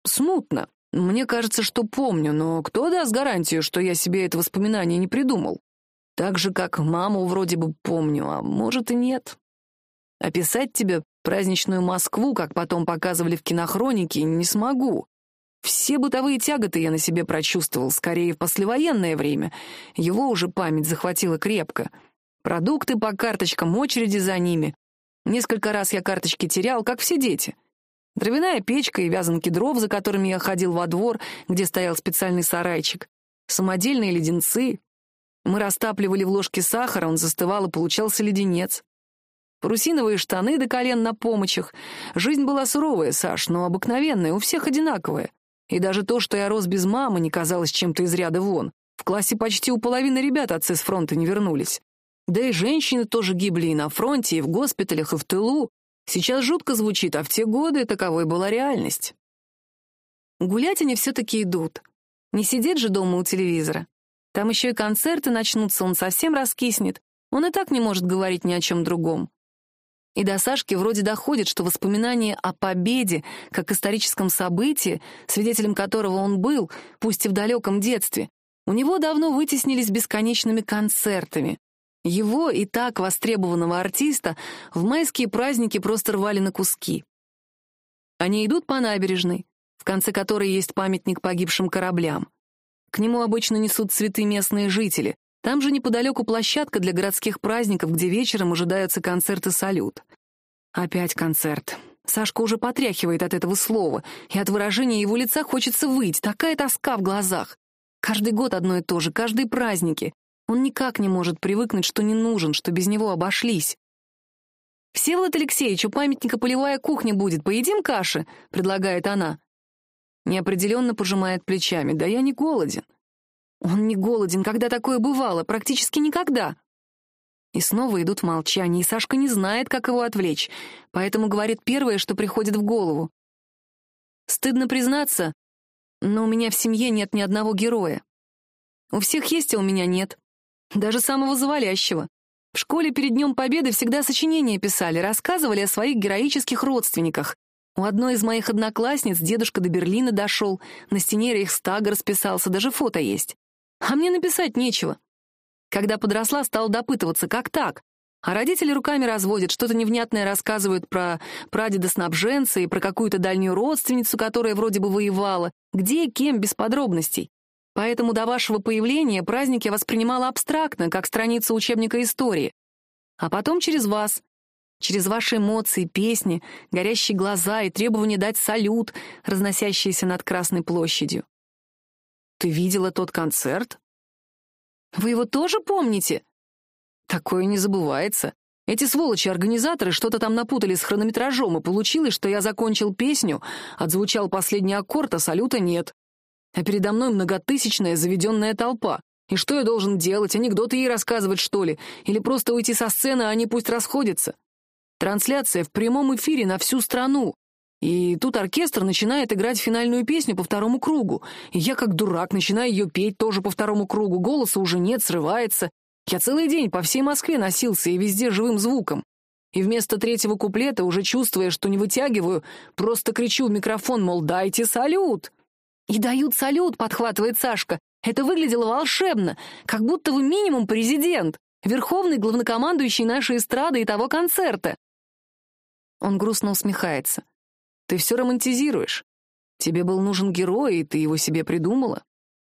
«Смутно. Мне кажется, что помню, но кто даст гарантию, что я себе это воспоминание не придумал? Так же, как маму вроде бы помню, а может и нет. Описать тебе праздничную Москву, как потом показывали в кинохронике, не смогу. Все бытовые тяготы я на себе прочувствовал, скорее в послевоенное время. Его уже память захватила крепко. Продукты по карточкам, очереди за ними. Несколько раз я карточки терял, как все дети. Дровяная печка и вязанки дров, за которыми я ходил во двор, где стоял специальный сарайчик. Самодельные леденцы. Мы растапливали в ложке сахара, он застывал и получался леденец. Парусиновые штаны до колен на помощах. Жизнь была суровая, Саш, но обыкновенная, у всех одинаковая. И даже то, что я рос без мамы, не казалось чем-то из ряда вон. В классе почти у половины ребят отцы с фронта не вернулись. Да и женщины тоже гибли и на фронте, и в госпиталях, и в тылу. Сейчас жутко звучит, а в те годы таковой была реальность. Гулять они все-таки идут. Не сидеть же дома у телевизора. Там еще и концерты начнутся, он совсем раскиснет. Он и так не может говорить ни о чем другом. И до Сашки вроде доходит, что воспоминания о победе, как историческом событии, свидетелем которого он был, пусть и в далеком детстве, у него давно вытеснились бесконечными концертами. Его и так востребованного артиста в майские праздники просто рвали на куски. Они идут по набережной, в конце которой есть памятник погибшим кораблям. К нему обычно несут цветы местные жители. Там же неподалеку площадка для городских праздников, где вечером ожидаются концерты «Салют». Опять концерт. Сашка уже потряхивает от этого слова, и от выражения его лица хочется выйти. Такая тоска в глазах. Каждый год одно и то же, каждые праздники. Он никак не может привыкнуть, что не нужен, что без него обошлись. «Всеволод Алексеевич, у памятника полевая кухня будет, поедим каши?» — предлагает она. Неопределенно пожимает плечами. «Да я не голоден». Он не голоден, когда такое бывало, практически никогда. И снова идут в и Сашка не знает, как его отвлечь, поэтому говорит первое, что приходит в голову. Стыдно признаться, но у меня в семье нет ни одного героя. У всех есть, а у меня нет. Даже самого завалящего. В школе перед Днем Победы всегда сочинения писали, рассказывали о своих героических родственниках. У одной из моих одноклассниц дедушка до Берлина дошел, на стене Рейхстага расписался, даже фото есть. А мне написать нечего. Когда подросла, стала допытываться, как так? А родители руками разводят, что-то невнятное рассказывают про прадеда-снабженца и про какую-то дальнюю родственницу, которая вроде бы воевала. Где кем, без подробностей. Поэтому до вашего появления праздник я воспринимала абстрактно, как страницу учебника истории. А потом через вас, через ваши эмоции, песни, горящие глаза и требование дать салют, разносящиеся над Красной площадью. Ты видела тот концерт? Вы его тоже помните? Такое не забывается. Эти сволочи-организаторы что-то там напутали с хронометражом, и получилось, что я закончил песню, отзвучал последний аккорд, а салюта нет а передо мной многотысячная заведенная толпа. И что я должен делать? Анекдоты ей рассказывать, что ли? Или просто уйти со сцены, а они пусть расходятся? Трансляция в прямом эфире на всю страну. И тут оркестр начинает играть финальную песню по второму кругу. И я, как дурак, начинаю ее петь тоже по второму кругу. Голоса уже нет, срывается. Я целый день по всей Москве носился и везде живым звуком. И вместо третьего куплета, уже чувствуя, что не вытягиваю, просто кричу в микрофон, мол, дайте салют. «И дают салют», — подхватывает Сашка. «Это выглядело волшебно, как будто вы минимум президент, верховный главнокомандующий нашей эстрады и того концерта». Он грустно усмехается. «Ты все романтизируешь. Тебе был нужен герой, и ты его себе придумала.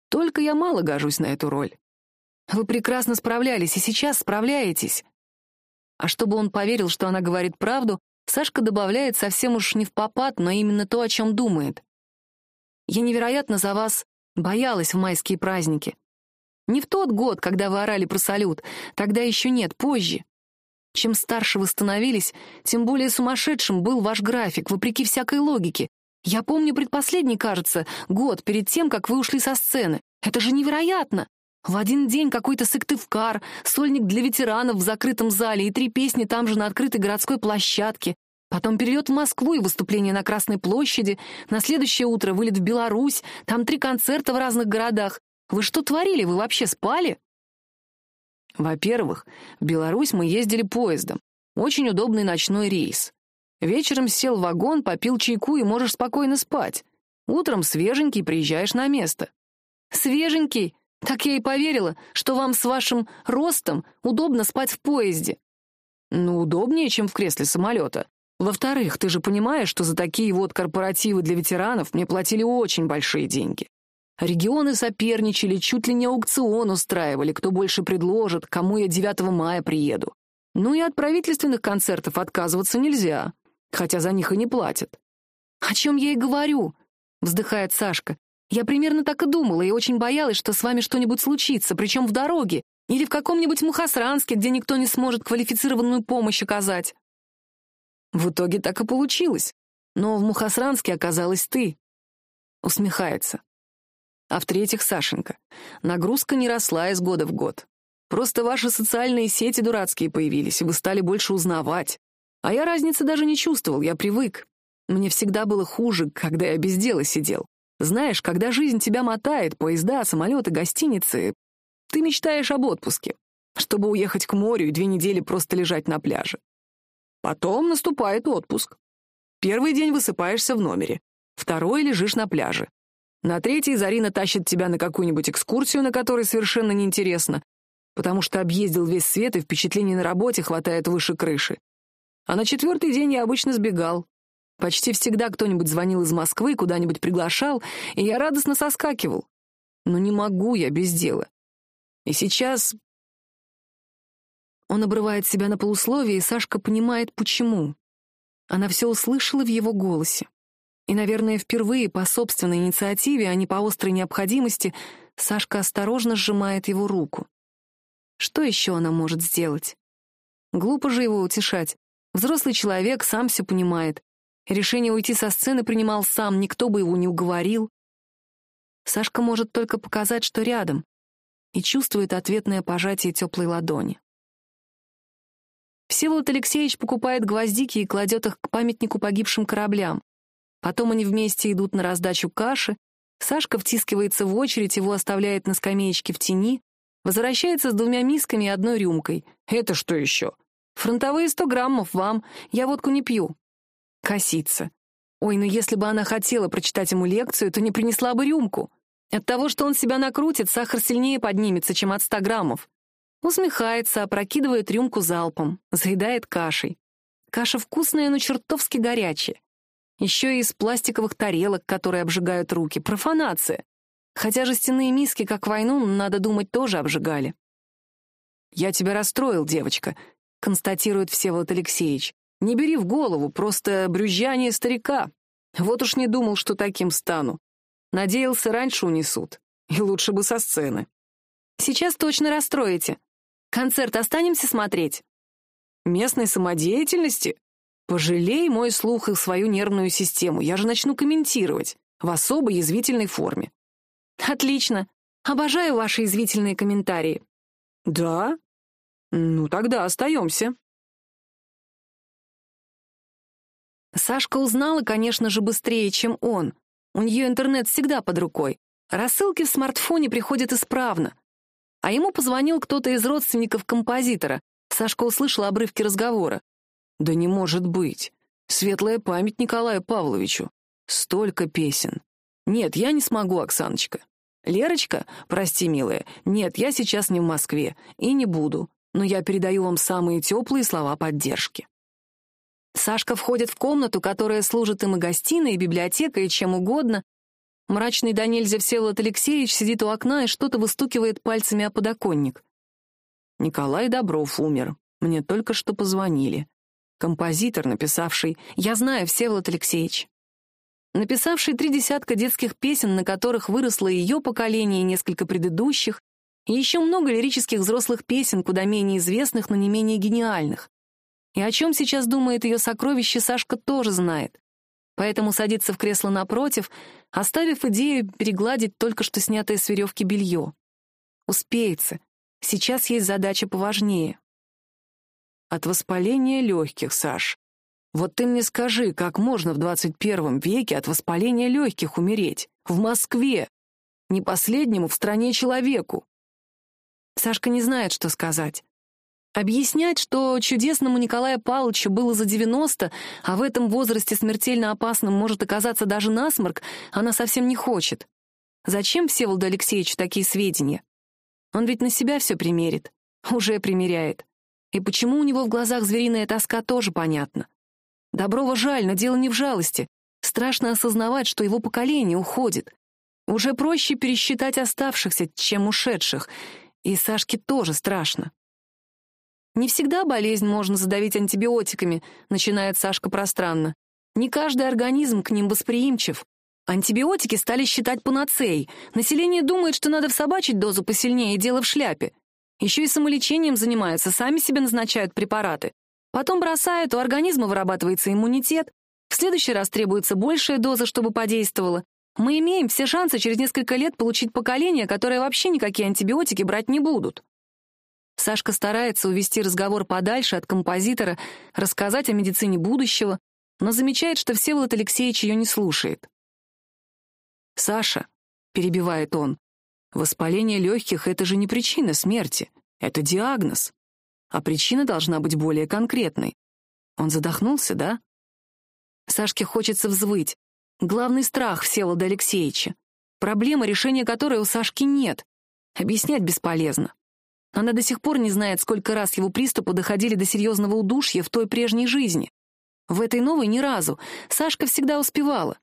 Только я мало гожусь на эту роль. Вы прекрасно справлялись, и сейчас справляетесь». А чтобы он поверил, что она говорит правду, Сашка добавляет совсем уж не в попад, но именно то, о чем думает. Я невероятно за вас боялась в майские праздники. Не в тот год, когда вы орали про салют, тогда еще нет, позже. Чем старше вы становились, тем более сумасшедшим был ваш график, вопреки всякой логике. Я помню предпоследний, кажется, год перед тем, как вы ушли со сцены. Это же невероятно! В один день какой-то сыктывкар, сольник для ветеранов в закрытом зале и три песни там же на открытой городской площадке. Потом перелет в Москву и выступление на Красной площади. На следующее утро вылет в Беларусь. Там три концерта в разных городах. Вы что творили? Вы вообще спали? Во-первых, в Беларусь мы ездили поездом. Очень удобный ночной рейс. Вечером сел в вагон, попил чайку и можешь спокойно спать. Утром свеженький приезжаешь на место. Свеженький? Так я и поверила, что вам с вашим ростом удобно спать в поезде. Ну, удобнее, чем в кресле самолета. Во-вторых, ты же понимаешь, что за такие вот корпоративы для ветеранов мне платили очень большие деньги. Регионы соперничали, чуть ли не аукцион устраивали, кто больше предложит, кому я 9 мая приеду. Ну и от правительственных концертов отказываться нельзя, хотя за них и не платят. «О чем я и говорю», — вздыхает Сашка. «Я примерно так и думала и очень боялась, что с вами что-нибудь случится, причем в дороге или в каком-нибудь Мухосранске, где никто не сможет квалифицированную помощь оказать». В итоге так и получилось. Но в Мухосранске оказалась ты. Усмехается. А в-третьих, Сашенька, нагрузка не росла из года в год. Просто ваши социальные сети дурацкие появились, и вы стали больше узнавать. А я разницы даже не чувствовал, я привык. Мне всегда было хуже, когда я без дела сидел. Знаешь, когда жизнь тебя мотает, поезда, самолеты, гостиницы, ты мечтаешь об отпуске, чтобы уехать к морю и две недели просто лежать на пляже. Потом наступает отпуск. Первый день высыпаешься в номере, второй лежишь на пляже. На третий Зарина тащит тебя на какую-нибудь экскурсию, на которой совершенно неинтересно, потому что объездил весь свет и впечатлений на работе хватает выше крыши. А на четвертый день я обычно сбегал. Почти всегда кто-нибудь звонил из Москвы, куда-нибудь приглашал, и я радостно соскакивал. Но не могу я без дела. И сейчас... Он обрывает себя на полусловие, и Сашка понимает, почему. Она все услышала в его голосе. И, наверное, впервые по собственной инициативе, а не по острой необходимости, Сашка осторожно сжимает его руку. Что еще она может сделать? Глупо же его утешать. Взрослый человек сам все понимает. Решение уйти со сцены принимал сам, никто бы его не уговорил. Сашка может только показать, что рядом, и чувствует ответное пожатие теплой ладони. Всеволод Алексеевич покупает гвоздики и кладет их к памятнику погибшим кораблям. Потом они вместе идут на раздачу каши, Сашка втискивается в очередь, его оставляет на скамеечке в тени, возвращается с двумя мисками и одной рюмкой. «Это что еще?» «Фронтовые сто граммов вам, я водку не пью». Косится. Ой, ну если бы она хотела прочитать ему лекцию, то не принесла бы рюмку. От того, что он себя накрутит, сахар сильнее поднимется, чем от ста граммов. Усмехается, опрокидывает рюмку залпом, заедает кашей. Каша вкусная, но чертовски горячая. Еще и из пластиковых тарелок, которые обжигают руки. Профанация. Хотя жестяные миски, как войну, надо думать, тоже обжигали. «Я тебя расстроил, девочка», — констатирует Всеволод Алексеевич. Не бери в голову, просто брюзжание старика. Вот уж не думал, что таким стану. Надеялся, раньше унесут. И лучше бы со сцены. Сейчас точно расстроите. Концерт останемся смотреть? Местной самодеятельности? Пожалей мой слух и свою нервную систему. Я же начну комментировать. В особо язвительной форме. Отлично. Обожаю ваши язвительные комментарии. Да? Ну, тогда остаемся. Сашка узнала, конечно же, быстрее, чем он. У нее интернет всегда под рукой. Рассылки в смартфоне приходят исправно. А ему позвонил кто-то из родственников композитора. Сашка услышала обрывки разговора. «Да не может быть. Светлая память Николаю Павловичу. Столько песен. Нет, я не смогу, Оксаночка. Лерочка, прости, милая, нет, я сейчас не в Москве и не буду, но я передаю вам самые теплые слова поддержки. Сашка входит в комнату, которая служит им и гостиной, и библиотекой, и чем угодно. Мрачный до нельзя Всеволод Алексеевич сидит у окна и что-то выстукивает пальцами о подоконник. Николай Добров умер. Мне только что позвонили. Композитор, написавший «Я знаю, Всеволод Алексеевич». Написавший три десятка детских песен, на которых выросло ее поколение и несколько предыдущих, и еще много лирических взрослых песен, куда менее известных, но не менее гениальных. И о чем сейчас думает ее сокровище, Сашка тоже знает. Поэтому садится в кресло напротив, оставив идею перегладить только что снятое с веревки белье. Успеется. Сейчас есть задача поважнее. От воспаления легких, Саш. Вот ты мне скажи, как можно в 21 веке от воспаления легких умереть? В Москве. Не последнему в стране человеку. Сашка не знает, что сказать. Объяснять, что чудесному Николаю Павловичу было за 90, а в этом возрасте смертельно опасным может оказаться даже насморк, она совсем не хочет. Зачем Всеволоду Алексеевичу такие сведения? Он ведь на себя все примерит. Уже примеряет. И почему у него в глазах звериная тоска, тоже понятно. Доброва жаль, но дело не в жалости. Страшно осознавать, что его поколение уходит. Уже проще пересчитать оставшихся, чем ушедших. И Сашке тоже страшно. Не всегда болезнь можно задавить антибиотиками, начинает Сашка пространно. Не каждый организм к ним восприимчив. Антибиотики стали считать панацеей. Население думает, что надо всобачить дозу посильнее, и дело в шляпе. Еще и самолечением занимаются, сами себе назначают препараты. Потом бросают, у организма вырабатывается иммунитет. В следующий раз требуется большая доза, чтобы подействовала. Мы имеем все шансы через несколько лет получить поколение, которое вообще никакие антибиотики брать не будут. Сашка старается увести разговор подальше от композитора, рассказать о медицине будущего, но замечает, что Всеволод Алексеевич ее не слушает. «Саша», — перебивает он, — «воспаление легких — это же не причина смерти, это диагноз, а причина должна быть более конкретной. Он задохнулся, да? Сашке хочется взвыть. Главный страх Всеволода Алексеевича. Проблема, решения которой у Сашки нет. Объяснять бесполезно. Она до сих пор не знает, сколько раз его приступы доходили до серьезного удушья в той прежней жизни. В этой новой ни разу. Сашка всегда успевала.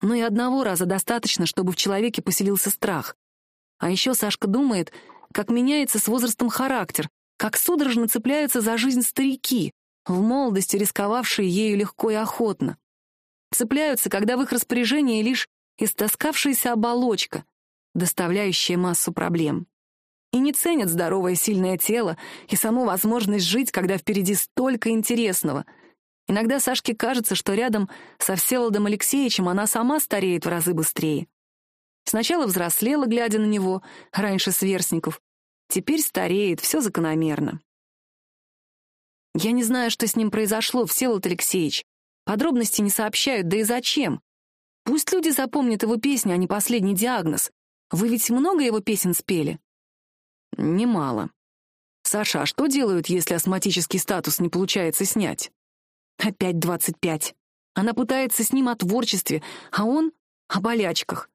Но и одного раза достаточно, чтобы в человеке поселился страх. А еще Сашка думает, как меняется с возрастом характер, как судорожно цепляются за жизнь старики, в молодости рисковавшие ею легко и охотно. Цепляются, когда в их распоряжении лишь истоскавшаяся оболочка, доставляющая массу проблем. И не ценят здоровое сильное тело и саму возможность жить, когда впереди столько интересного. Иногда Сашке кажется, что рядом со Всеволодом Алексеевичем она сама стареет в разы быстрее. Сначала взрослела, глядя на него, раньше сверстников. Теперь стареет, все закономерно. Я не знаю, что с ним произошло, Всеволод Алексеевич. Подробности не сообщают, да и зачем? Пусть люди запомнят его песни, а не последний диагноз. Вы ведь много его песен спели? Немало. Саша, а что делают, если астматический статус не получается снять? Опять двадцать пять. Она пытается с ним о творчестве, а он — о болячках.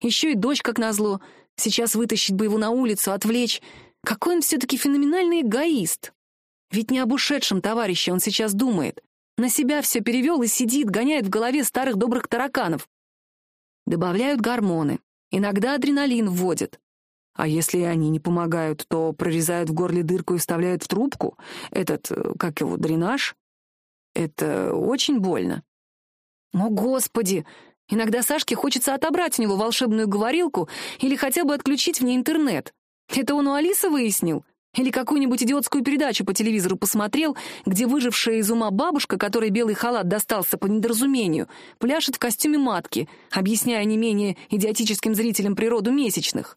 Еще и дочь, как назло. Сейчас вытащить бы его на улицу, отвлечь. Какой он все-таки феноменальный эгоист. Ведь не об ушедшем товарище он сейчас думает. На себя все перевел и сидит, гоняет в голове старых добрых тараканов. Добавляют гормоны. Иногда адреналин вводят. А если они не помогают, то прорезают в горле дырку и вставляют в трубку. Этот, э, как его, дренаж. Это очень больно. О, Господи! Иногда Сашке хочется отобрать у него волшебную говорилку или хотя бы отключить в ней интернет. Это он у Алисы выяснил? Или какую-нибудь идиотскую передачу по телевизору посмотрел, где выжившая из ума бабушка, которой белый халат достался по недоразумению, пляшет в костюме матки, объясняя не менее идиотическим зрителям природу месячных.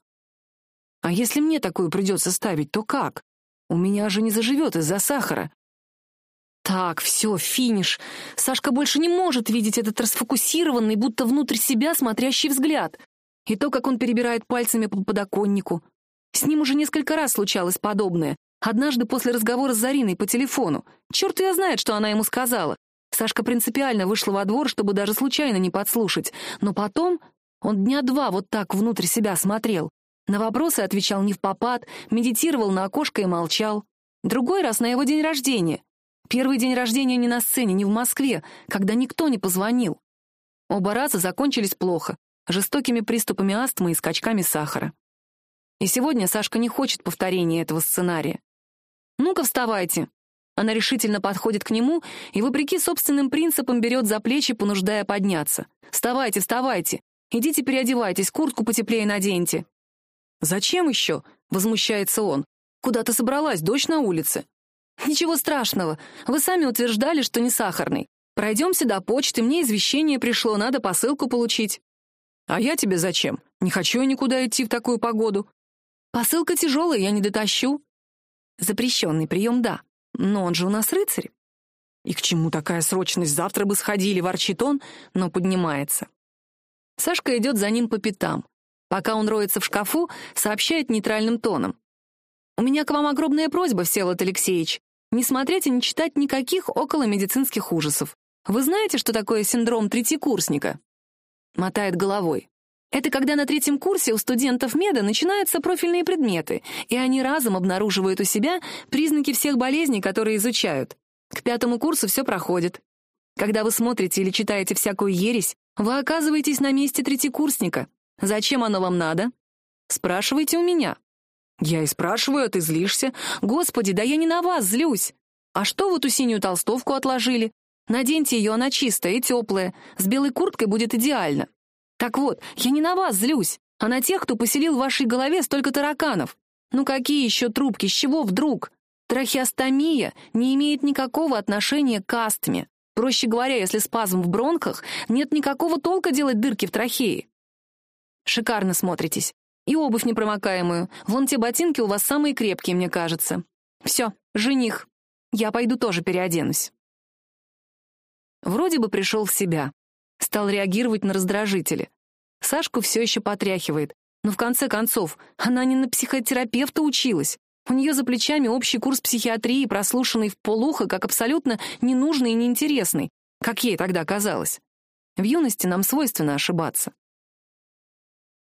А если мне такую придется ставить, то как? У меня же не заживет из-за сахара. Так, все, финиш. Сашка больше не может видеть этот расфокусированный, будто внутрь себя смотрящий взгляд. И то, как он перебирает пальцами по подоконнику. С ним уже несколько раз случалось подобное. Однажды после разговора с Зариной по телефону. Черт ее знает, что она ему сказала. Сашка принципиально вышла во двор, чтобы даже случайно не подслушать. Но потом он дня два вот так внутрь себя смотрел. На вопросы отвечал не в попад, медитировал на окошко и молчал. Другой раз на его день рождения. Первый день рождения не на сцене, не в Москве, когда никто не позвонил. Оба раза закончились плохо, жестокими приступами астмы и скачками сахара. И сегодня Сашка не хочет повторения этого сценария. «Ну-ка, вставайте!» Она решительно подходит к нему и, вопреки собственным принципам, берет за плечи, понуждая подняться. «Вставайте, вставайте! Идите переодевайтесь, куртку потеплее наденьте!» «Зачем еще?» — возмущается он. «Куда ты собралась? Дождь на улице». «Ничего страшного. Вы сами утверждали, что не сахарный. Пройдемся до почты, мне извещение пришло, надо посылку получить». «А я тебе зачем? Не хочу я никуда идти в такую погоду». «Посылка тяжелая, я не дотащу». Запрещенный прием, да. Но он же у нас рыцарь. И к чему такая срочность? Завтра бы сходили, ворчит он, но поднимается. Сашка идет за ним по пятам. Пока он роется в шкафу, сообщает нейтральным тоном. «У меня к вам огромная просьба, Всеволод Алексеевич. Не смотреть и не читать никаких околомедицинских ужасов. Вы знаете, что такое синдром третьекурсника?» Мотает головой. Это когда на третьем курсе у студентов меда начинаются профильные предметы, и они разом обнаруживают у себя признаки всех болезней, которые изучают. К пятому курсу все проходит. Когда вы смотрите или читаете всякую ересь, вы оказываетесь на месте третьекурсника. Зачем оно вам надо? Спрашивайте у меня. Я и спрашиваю, а ты злишься. Господи, да я не на вас злюсь. А что вы ту синюю толстовку отложили? Наденьте ее, она чистая и теплая. С белой курткой будет идеально. Так вот, я не на вас злюсь, а на тех, кто поселил в вашей голове столько тараканов. Ну какие еще трубки, с чего вдруг? Трахеостомия не имеет никакого отношения к астме. Проще говоря, если спазм в бронхах, нет никакого толка делать дырки в трахее. Шикарно смотритесь. И обувь непромокаемую. Вон те ботинки у вас самые крепкие, мне кажется. Все, жених. Я пойду тоже переоденусь. Вроде бы пришел в себя. Стал реагировать на раздражители. Сашку все еще потряхивает. Но в конце концов, она не на психотерапевта училась. У нее за плечами общий курс психиатрии, прослушанный в полухо, как абсолютно ненужный и неинтересный, как ей тогда казалось. В юности нам свойственно ошибаться.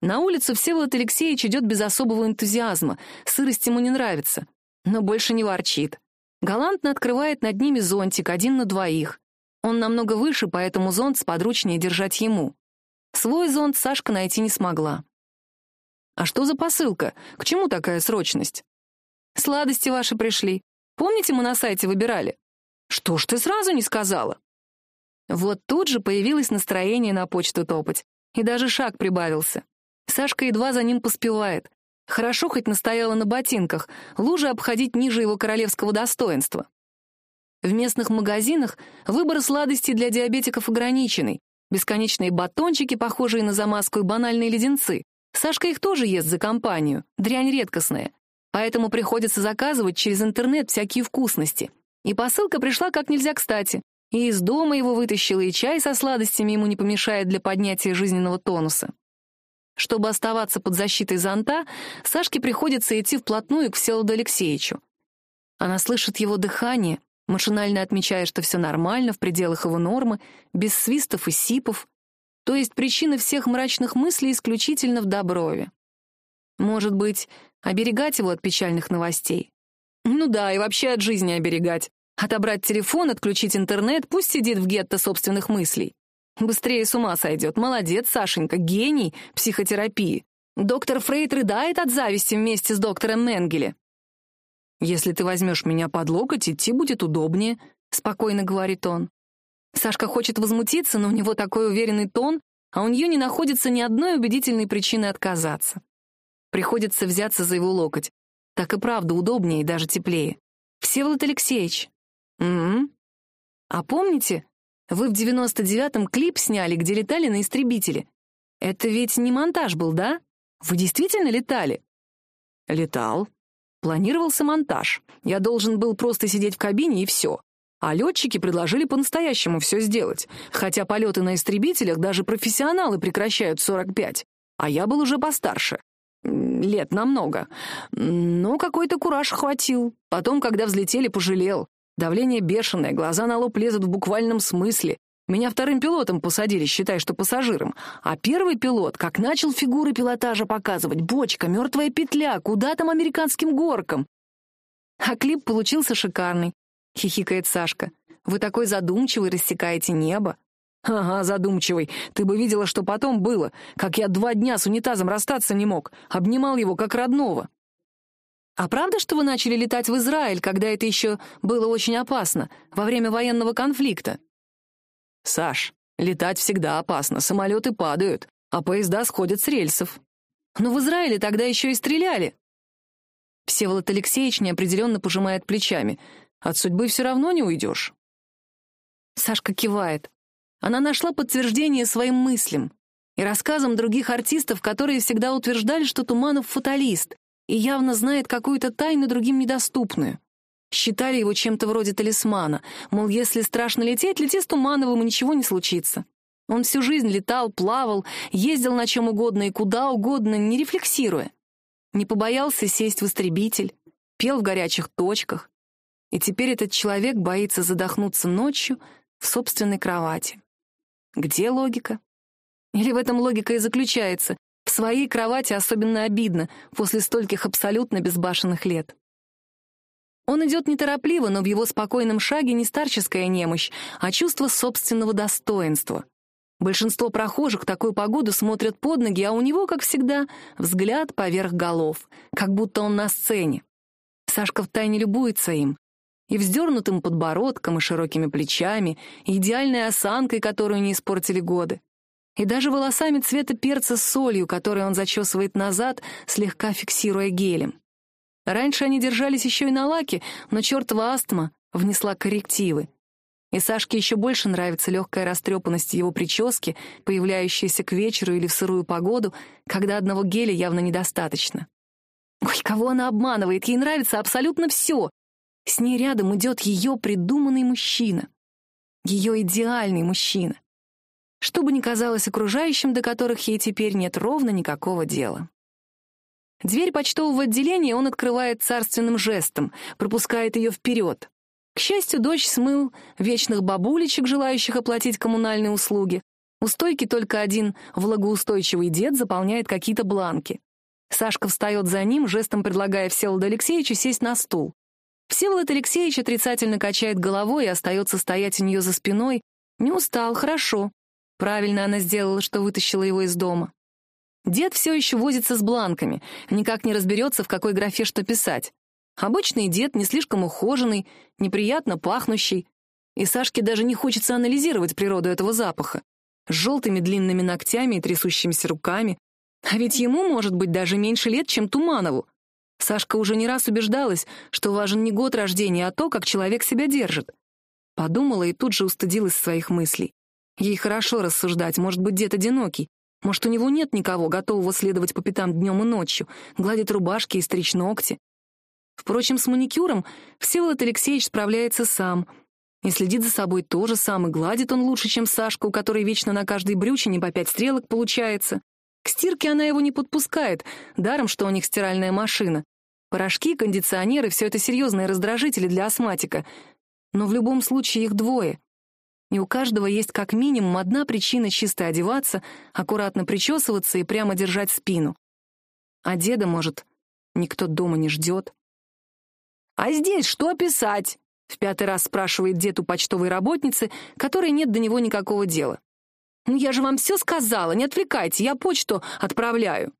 На улицу Всеволод Алексеевич идет без особого энтузиазма, сырость ему не нравится, но больше не ворчит. Галантно открывает над ними зонтик, один на двоих. Он намного выше, поэтому зонт сподручнее держать ему. Свой зонт Сашка найти не смогла. «А что за посылка? К чему такая срочность?» «Сладости ваши пришли. Помните, мы на сайте выбирали?» «Что ж ты сразу не сказала?» Вот тут же появилось настроение на почту топать, и даже шаг прибавился. Сашка едва за ним поспевает. Хорошо хоть настояла на ботинках, лужи обходить ниже его королевского достоинства. В местных магазинах выбор сладостей для диабетиков ограниченный. Бесконечные батончики, похожие на замазку, и банальные леденцы. Сашка их тоже ест за компанию, дрянь редкостная. Поэтому приходится заказывать через интернет всякие вкусности. И посылка пришла как нельзя кстати. И из дома его вытащила, и чай со сладостями ему не помешает для поднятия жизненного тонуса. Чтобы оставаться под защитой зонта, Сашке приходится идти вплотную к Всеволоду Алексеевичу. Она слышит его дыхание, машинально отмечая, что все нормально, в пределах его нормы, без свистов и сипов. То есть причина всех мрачных мыслей исключительно в Доброве. Может быть, оберегать его от печальных новостей? Ну да, и вообще от жизни оберегать. Отобрать телефон, отключить интернет, пусть сидит в гетто собственных мыслей. Быстрее с ума сойдет. Молодец, Сашенька, гений психотерапии. Доктор Фрейд рыдает от зависти вместе с доктором Менгеле. «Если ты возьмешь меня под локоть, идти будет удобнее», — спокойно говорит он. Сашка хочет возмутиться, но у него такой уверенный тон, а у нее не находится ни одной убедительной причины отказаться. Приходится взяться за его локоть. Так и правда удобнее и даже теплее. «Всеволод Алексеевич, «Угу. А помните, вы в 99-м клип сняли, где летали на истребителе? Это ведь не монтаж был, да? Вы действительно летали?» «Летал. Планировался монтаж. Я должен был просто сидеть в кабине и все. А летчики предложили по-настоящему все сделать. Хотя полеты на истребителях даже профессионалы прекращают 45. А я был уже постарше. Лет намного. Но какой-то кураж хватил. Потом, когда взлетели, пожалел. Давление бешеное, глаза на лоб лезут в буквальном смысле. Меня вторым пилотом посадили, считай, что пассажиром. А первый пилот, как начал фигуры пилотажа показывать, бочка, мертвая петля, куда там американским горкам? А клип получился шикарный, хихикает Сашка. Вы такой задумчивый, рассекаете небо. Ага, задумчивый. Ты бы видела, что потом было, как я два дня с унитазом расстаться не мог, обнимал его как родного. «А правда, что вы начали летать в Израиль, когда это еще было очень опасно, во время военного конфликта?» «Саш, летать всегда опасно, самолеты падают, а поезда сходят с рельсов. Но в Израиле тогда еще и стреляли». Всеволод Алексеевич неопределенно пожимает плечами. «От судьбы все равно не уйдешь». Сашка кивает. Она нашла подтверждение своим мыслям и рассказам других артистов, которые всегда утверждали, что Туманов фаталист, и явно знает какую-то тайну другим недоступную. Считали его чем-то вроде талисмана, мол, если страшно лететь, лети с Тумановым, и ничего не случится. Он всю жизнь летал, плавал, ездил на чем угодно и куда угодно, не рефлексируя. Не побоялся сесть в истребитель, пел в горячих точках. И теперь этот человек боится задохнуться ночью в собственной кровати. Где логика? Или в этом логика и заключается? В своей кровати особенно обидно после стольких абсолютно безбашенных лет. Он идет неторопливо, но в его спокойном шаге не старческая немощь, а чувство собственного достоинства. Большинство прохожих такую погоду смотрят под ноги, а у него, как всегда, взгляд поверх голов, как будто он на сцене. Сашка втайне любуется им. И вздернутым подбородком, и широкими плечами, и идеальной осанкой, которую не испортили годы и даже волосами цвета перца с солью, которые он зачесывает назад, слегка фиксируя гелем. Раньше они держались еще и на лаке, но чертова астма внесла коррективы. И Сашке еще больше нравится легкая растрепанность его прически, появляющаяся к вечеру или в сырую погоду, когда одного геля явно недостаточно. Ой, кого она обманывает? Ей нравится абсолютно все. С ней рядом идет ее придуманный мужчина. Ее идеальный мужчина что бы ни казалось окружающим, до которых ей теперь нет ровно никакого дела. Дверь почтового отделения он открывает царственным жестом, пропускает ее вперед. К счастью, дочь смыл вечных бабулечек, желающих оплатить коммунальные услуги. У стойки только один влагоустойчивый дед заполняет какие-то бланки. Сашка встает за ним, жестом предлагая Всеволоду Алексеевичу сесть на стул. Всеволод Алексеевич отрицательно качает головой и остается стоять у нее за спиной. Не устал, хорошо. Правильно она сделала, что вытащила его из дома. Дед все еще возится с бланками, никак не разберется, в какой графе что писать. Обычный дед, не слишком ухоженный, неприятно пахнущий. И Сашке даже не хочется анализировать природу этого запаха. С желтыми длинными ногтями и трясущимися руками. А ведь ему, может быть, даже меньше лет, чем Туманову. Сашка уже не раз убеждалась, что важен не год рождения, а то, как человек себя держит. Подумала и тут же устыдилась своих мыслей. Ей хорошо рассуждать, может быть, дед одинокий. Может, у него нет никого, готового следовать по пятам днем и ночью, гладить рубашки и стричь ногти. Впрочем, с маникюром Всеволод Алексеевич справляется сам. И следит за собой тоже сам, и гладит он лучше, чем Сашка, у которой вечно на каждой брючине по пять стрелок получается. К стирке она его не подпускает, даром, что у них стиральная машина. Порошки, кондиционеры — все это серьезные раздражители для астматика. Но в любом случае их двое. И у каждого есть как минимум одна причина чисто одеваться, аккуратно причесываться и прямо держать спину. А деда, может, никто дома не ждет. «А здесь что писать?» — в пятый раз спрашивает дед у почтовой работницы, которой нет до него никакого дела. «Ну я же вам все сказала, не отвлекайте, я почту отправляю».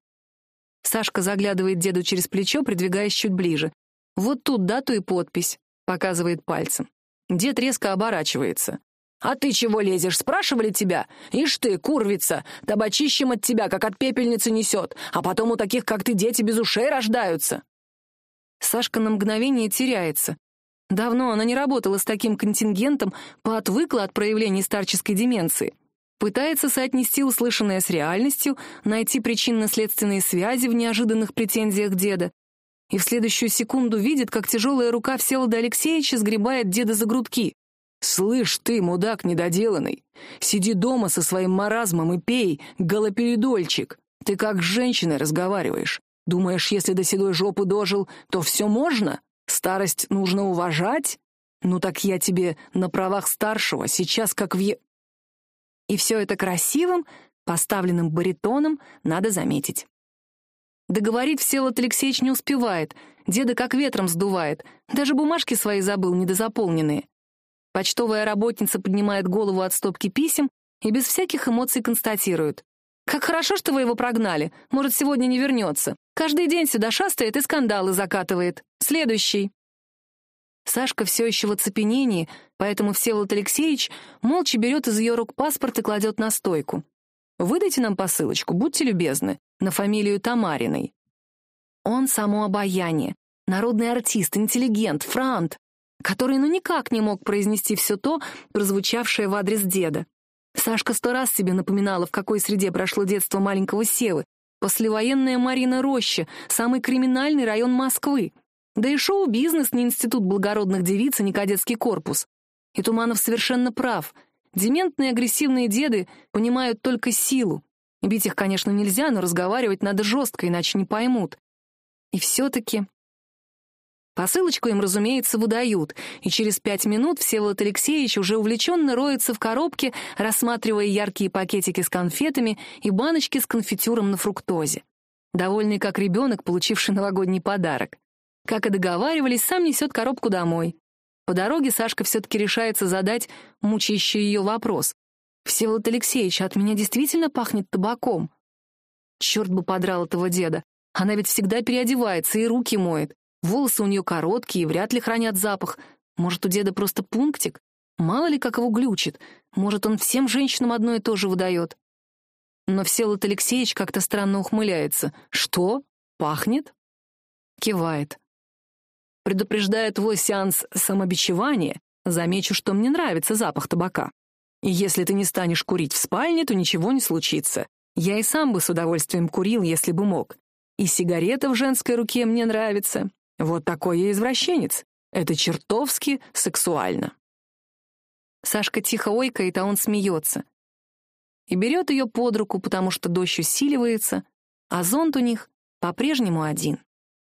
Сашка заглядывает деду через плечо, придвигаясь чуть ближе. «Вот тут дату и подпись», — показывает пальцем. Дед резко оборачивается. «А ты чего лезешь? Спрашивали тебя? Ишь ты, курвица, табачищем от тебя, как от пепельницы несет, а потом у таких, как ты, дети без ушей рождаются». Сашка на мгновение теряется. Давно она не работала с таким контингентом, поотвыкла от проявлений старческой деменции. Пытается соотнести услышанное с реальностью, найти причинно-следственные связи в неожиданных претензиях деда. И в следующую секунду видит, как тяжелая рука Всеволода Алексеевича сгребает деда за грудки. «Слышь ты, мудак недоделанный, сиди дома со своим маразмом и пей, галоперидольчик. Ты как с женщиной разговариваешь. Думаешь, если до седой жопы дожил, то все можно? Старость нужно уважать? Ну так я тебе на правах старшего сейчас как в... И все это красивым, поставленным баритоном, надо заметить. Договорить Всеволод Алексеевич не успевает, деда как ветром сдувает, даже бумажки свои забыл, недозаполненные. Почтовая работница поднимает голову от стопки писем и без всяких эмоций констатирует. «Как хорошо, что вы его прогнали. Может, сегодня не вернется. Каждый день сюда шастает и скандалы закатывает. Следующий». Сашка все еще в оцепенении, поэтому Всеволод Алексеевич молча берет из ее рук паспорт и кладет на стойку. «Выдайте нам посылочку, будьте любезны, на фамилию Тамариной». Он само обаяние, народный артист, интеллигент, франт, который ну никак не мог произнести все то, прозвучавшее в адрес деда. Сашка сто раз себе напоминала, в какой среде прошло детство маленького Севы. Послевоенная Марина Роща, самый криминальный район Москвы. Да и шоу-бизнес не институт благородных девиц, а не кадетский корпус. И Туманов совершенно прав. Дементные агрессивные деды понимают только силу. Бить их, конечно, нельзя, но разговаривать надо жестко, иначе не поймут. И все-таки Посылочку им, разумеется, выдают, и через пять минут Всеволод Алексеевич уже увлеченно роется в коробке, рассматривая яркие пакетики с конфетами и баночки с конфитюром на фруктозе. Довольный как ребенок, получивший новогодний подарок. Как и договаривались, сам несет коробку домой. По дороге Сашка все-таки решается задать мучающий ее вопрос. «Всеволод Алексеевич, от меня действительно пахнет табаком?» Черт бы подрал этого деда. Она ведь всегда переодевается и руки моет. Волосы у нее короткие, вряд ли хранят запах. Может, у деда просто пунктик? Мало ли, как его глючит. Может, он всем женщинам одно и то же выдает. Но Всеволод Алексеевич как-то странно ухмыляется. «Что? Пахнет?» Кивает. Предупреждая твой сеанс самобичевания, замечу, что мне нравится запах табака. И если ты не станешь курить в спальне, то ничего не случится. Я и сам бы с удовольствием курил, если бы мог. И сигарета в женской руке мне нравится. Вот такой я извращенец. Это чертовски сексуально. Сашка тихо ойкает, а он смеется. И берет ее под руку, потому что дождь усиливается, а зонт у них по-прежнему один.